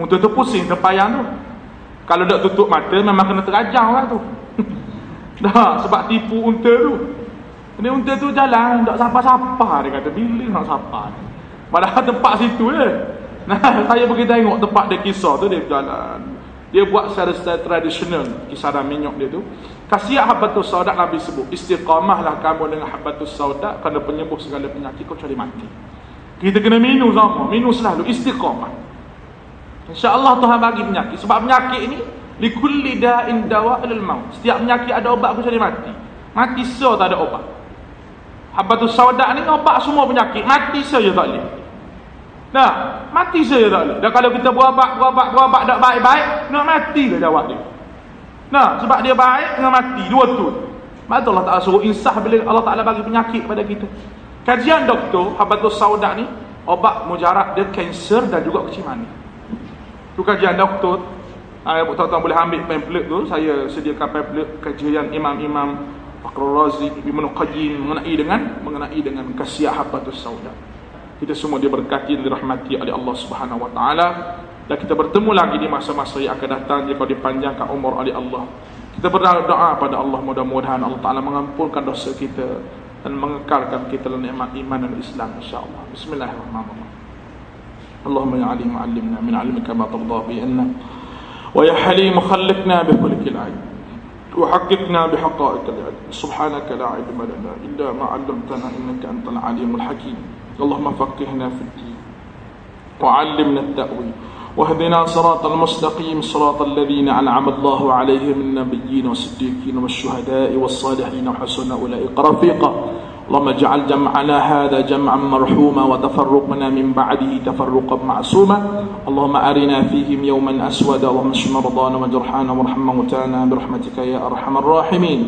Unta tu pusing tempayan tu. Kalau tak tutup mata memang kena terajang lah tu. Dah sebab tipu unta tu. Ini unta tu jalan tak sapa-sapa dia kata bila nak sapa. Padahal tempat situ je. Nah, saya pergi tengok tempat dia kisah tu dia berjalan. Dia buat secara, secara tradisional kisaran minyak dia tu. Kasiat habbatus saudak Nabi sebut. Istiqamahlah kamu dengan habbatus saudak kerana penyembuh segala penyakit kau cari mati. Kita kena minum sama, minum selalu istiqamah. Insya-Allah Tuhan bagi penyakit. Sebab penyakit ini likulli da'in dawa maut. Setiap penyakit ada obat kau cari mati. Mati so tak ada obat. Habbatus saudak ni obat semua penyakit. Mati saja tak boleh. Nah, mati saja tak boleh. Dan kalau kita berobat, berobat, berobat tak baik-baik, nak mati lah jawab dia. Nah, sebab dia baik dengan mati, dua tu. Betul Allah Ta'ala suruh insah bila Allah Ta'ala bagi penyakit pada kita. Kajian doktor, habatus saudak ni, obat mujarab dia kanser dan juga kecil mani. Tu kajian doktor. Ah, uh, tuan-tuan boleh ambil pamphlet tu, saya sediakan pamphlet kajian imam-imam Fakhrul Razi, Ibn Qayyim mengenai dengan mengenai dengan kasiah habatus saudak kita semua diberkati dan dirahmati oleh Allah Subhanahu wa taala dan kita bertemu lagi di masa-masa yang akan datang jika dipanjangkan umur oleh Allah. Kita berdoa pada Allah mudah-mudahan Allah Taala mengampunkan dosa kita dan mengekalkan kita dalam nikmat iman dan Islam insya-Allah. Bismillahirrahmanirrahim. اللهم يا عليم علمنا من علمك ما ترضى به عنا ويا حليم خلقنا بخلق العين وحققنا بحقائق العلم سبحانك لا علم لنا إلا ما علمتنا إنك أنت العليم الحكيم اللهم فقهنا في الدين. وعلمنا التأويل. واهدنا صراط المستقيم صراط الذين أنعم الله عليهم من النبيين والصديقين والشهداء والصالحين وحسن أولئك رفيقا. اللهم اجعل جمعنا هذا جمعا مرحوما وتفرقنا من بعده تفرقا معصوما. اللهم أرنا فيهم يوما أسودا اللهم اشف مرضانا وجرحانا وارحم موتانا برحمتك يا أرحم الراحمين.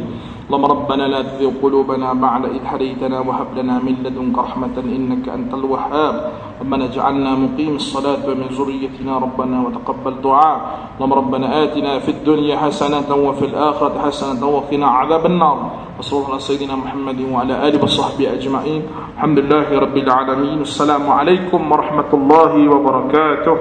اللهم ربنا لا تزغ قلوبنا بعد إذ هديتنا وهب لنا من لدنك رحمة إنك أنت الوهاب. ربنا اجعلنا مقيم الصلاة ومن ذريتنا ربنا وتقبل دعاء. اللهم ربنا آتنا في الدنيا حسنة وفي الآخرة حسنة وقنا عذاب النار. وصلى الله على سيدنا محمد وعلى آله وصحبه أجمعين. الحمد لله رب العالمين. السلام عليكم ورحمة الله وبركاته.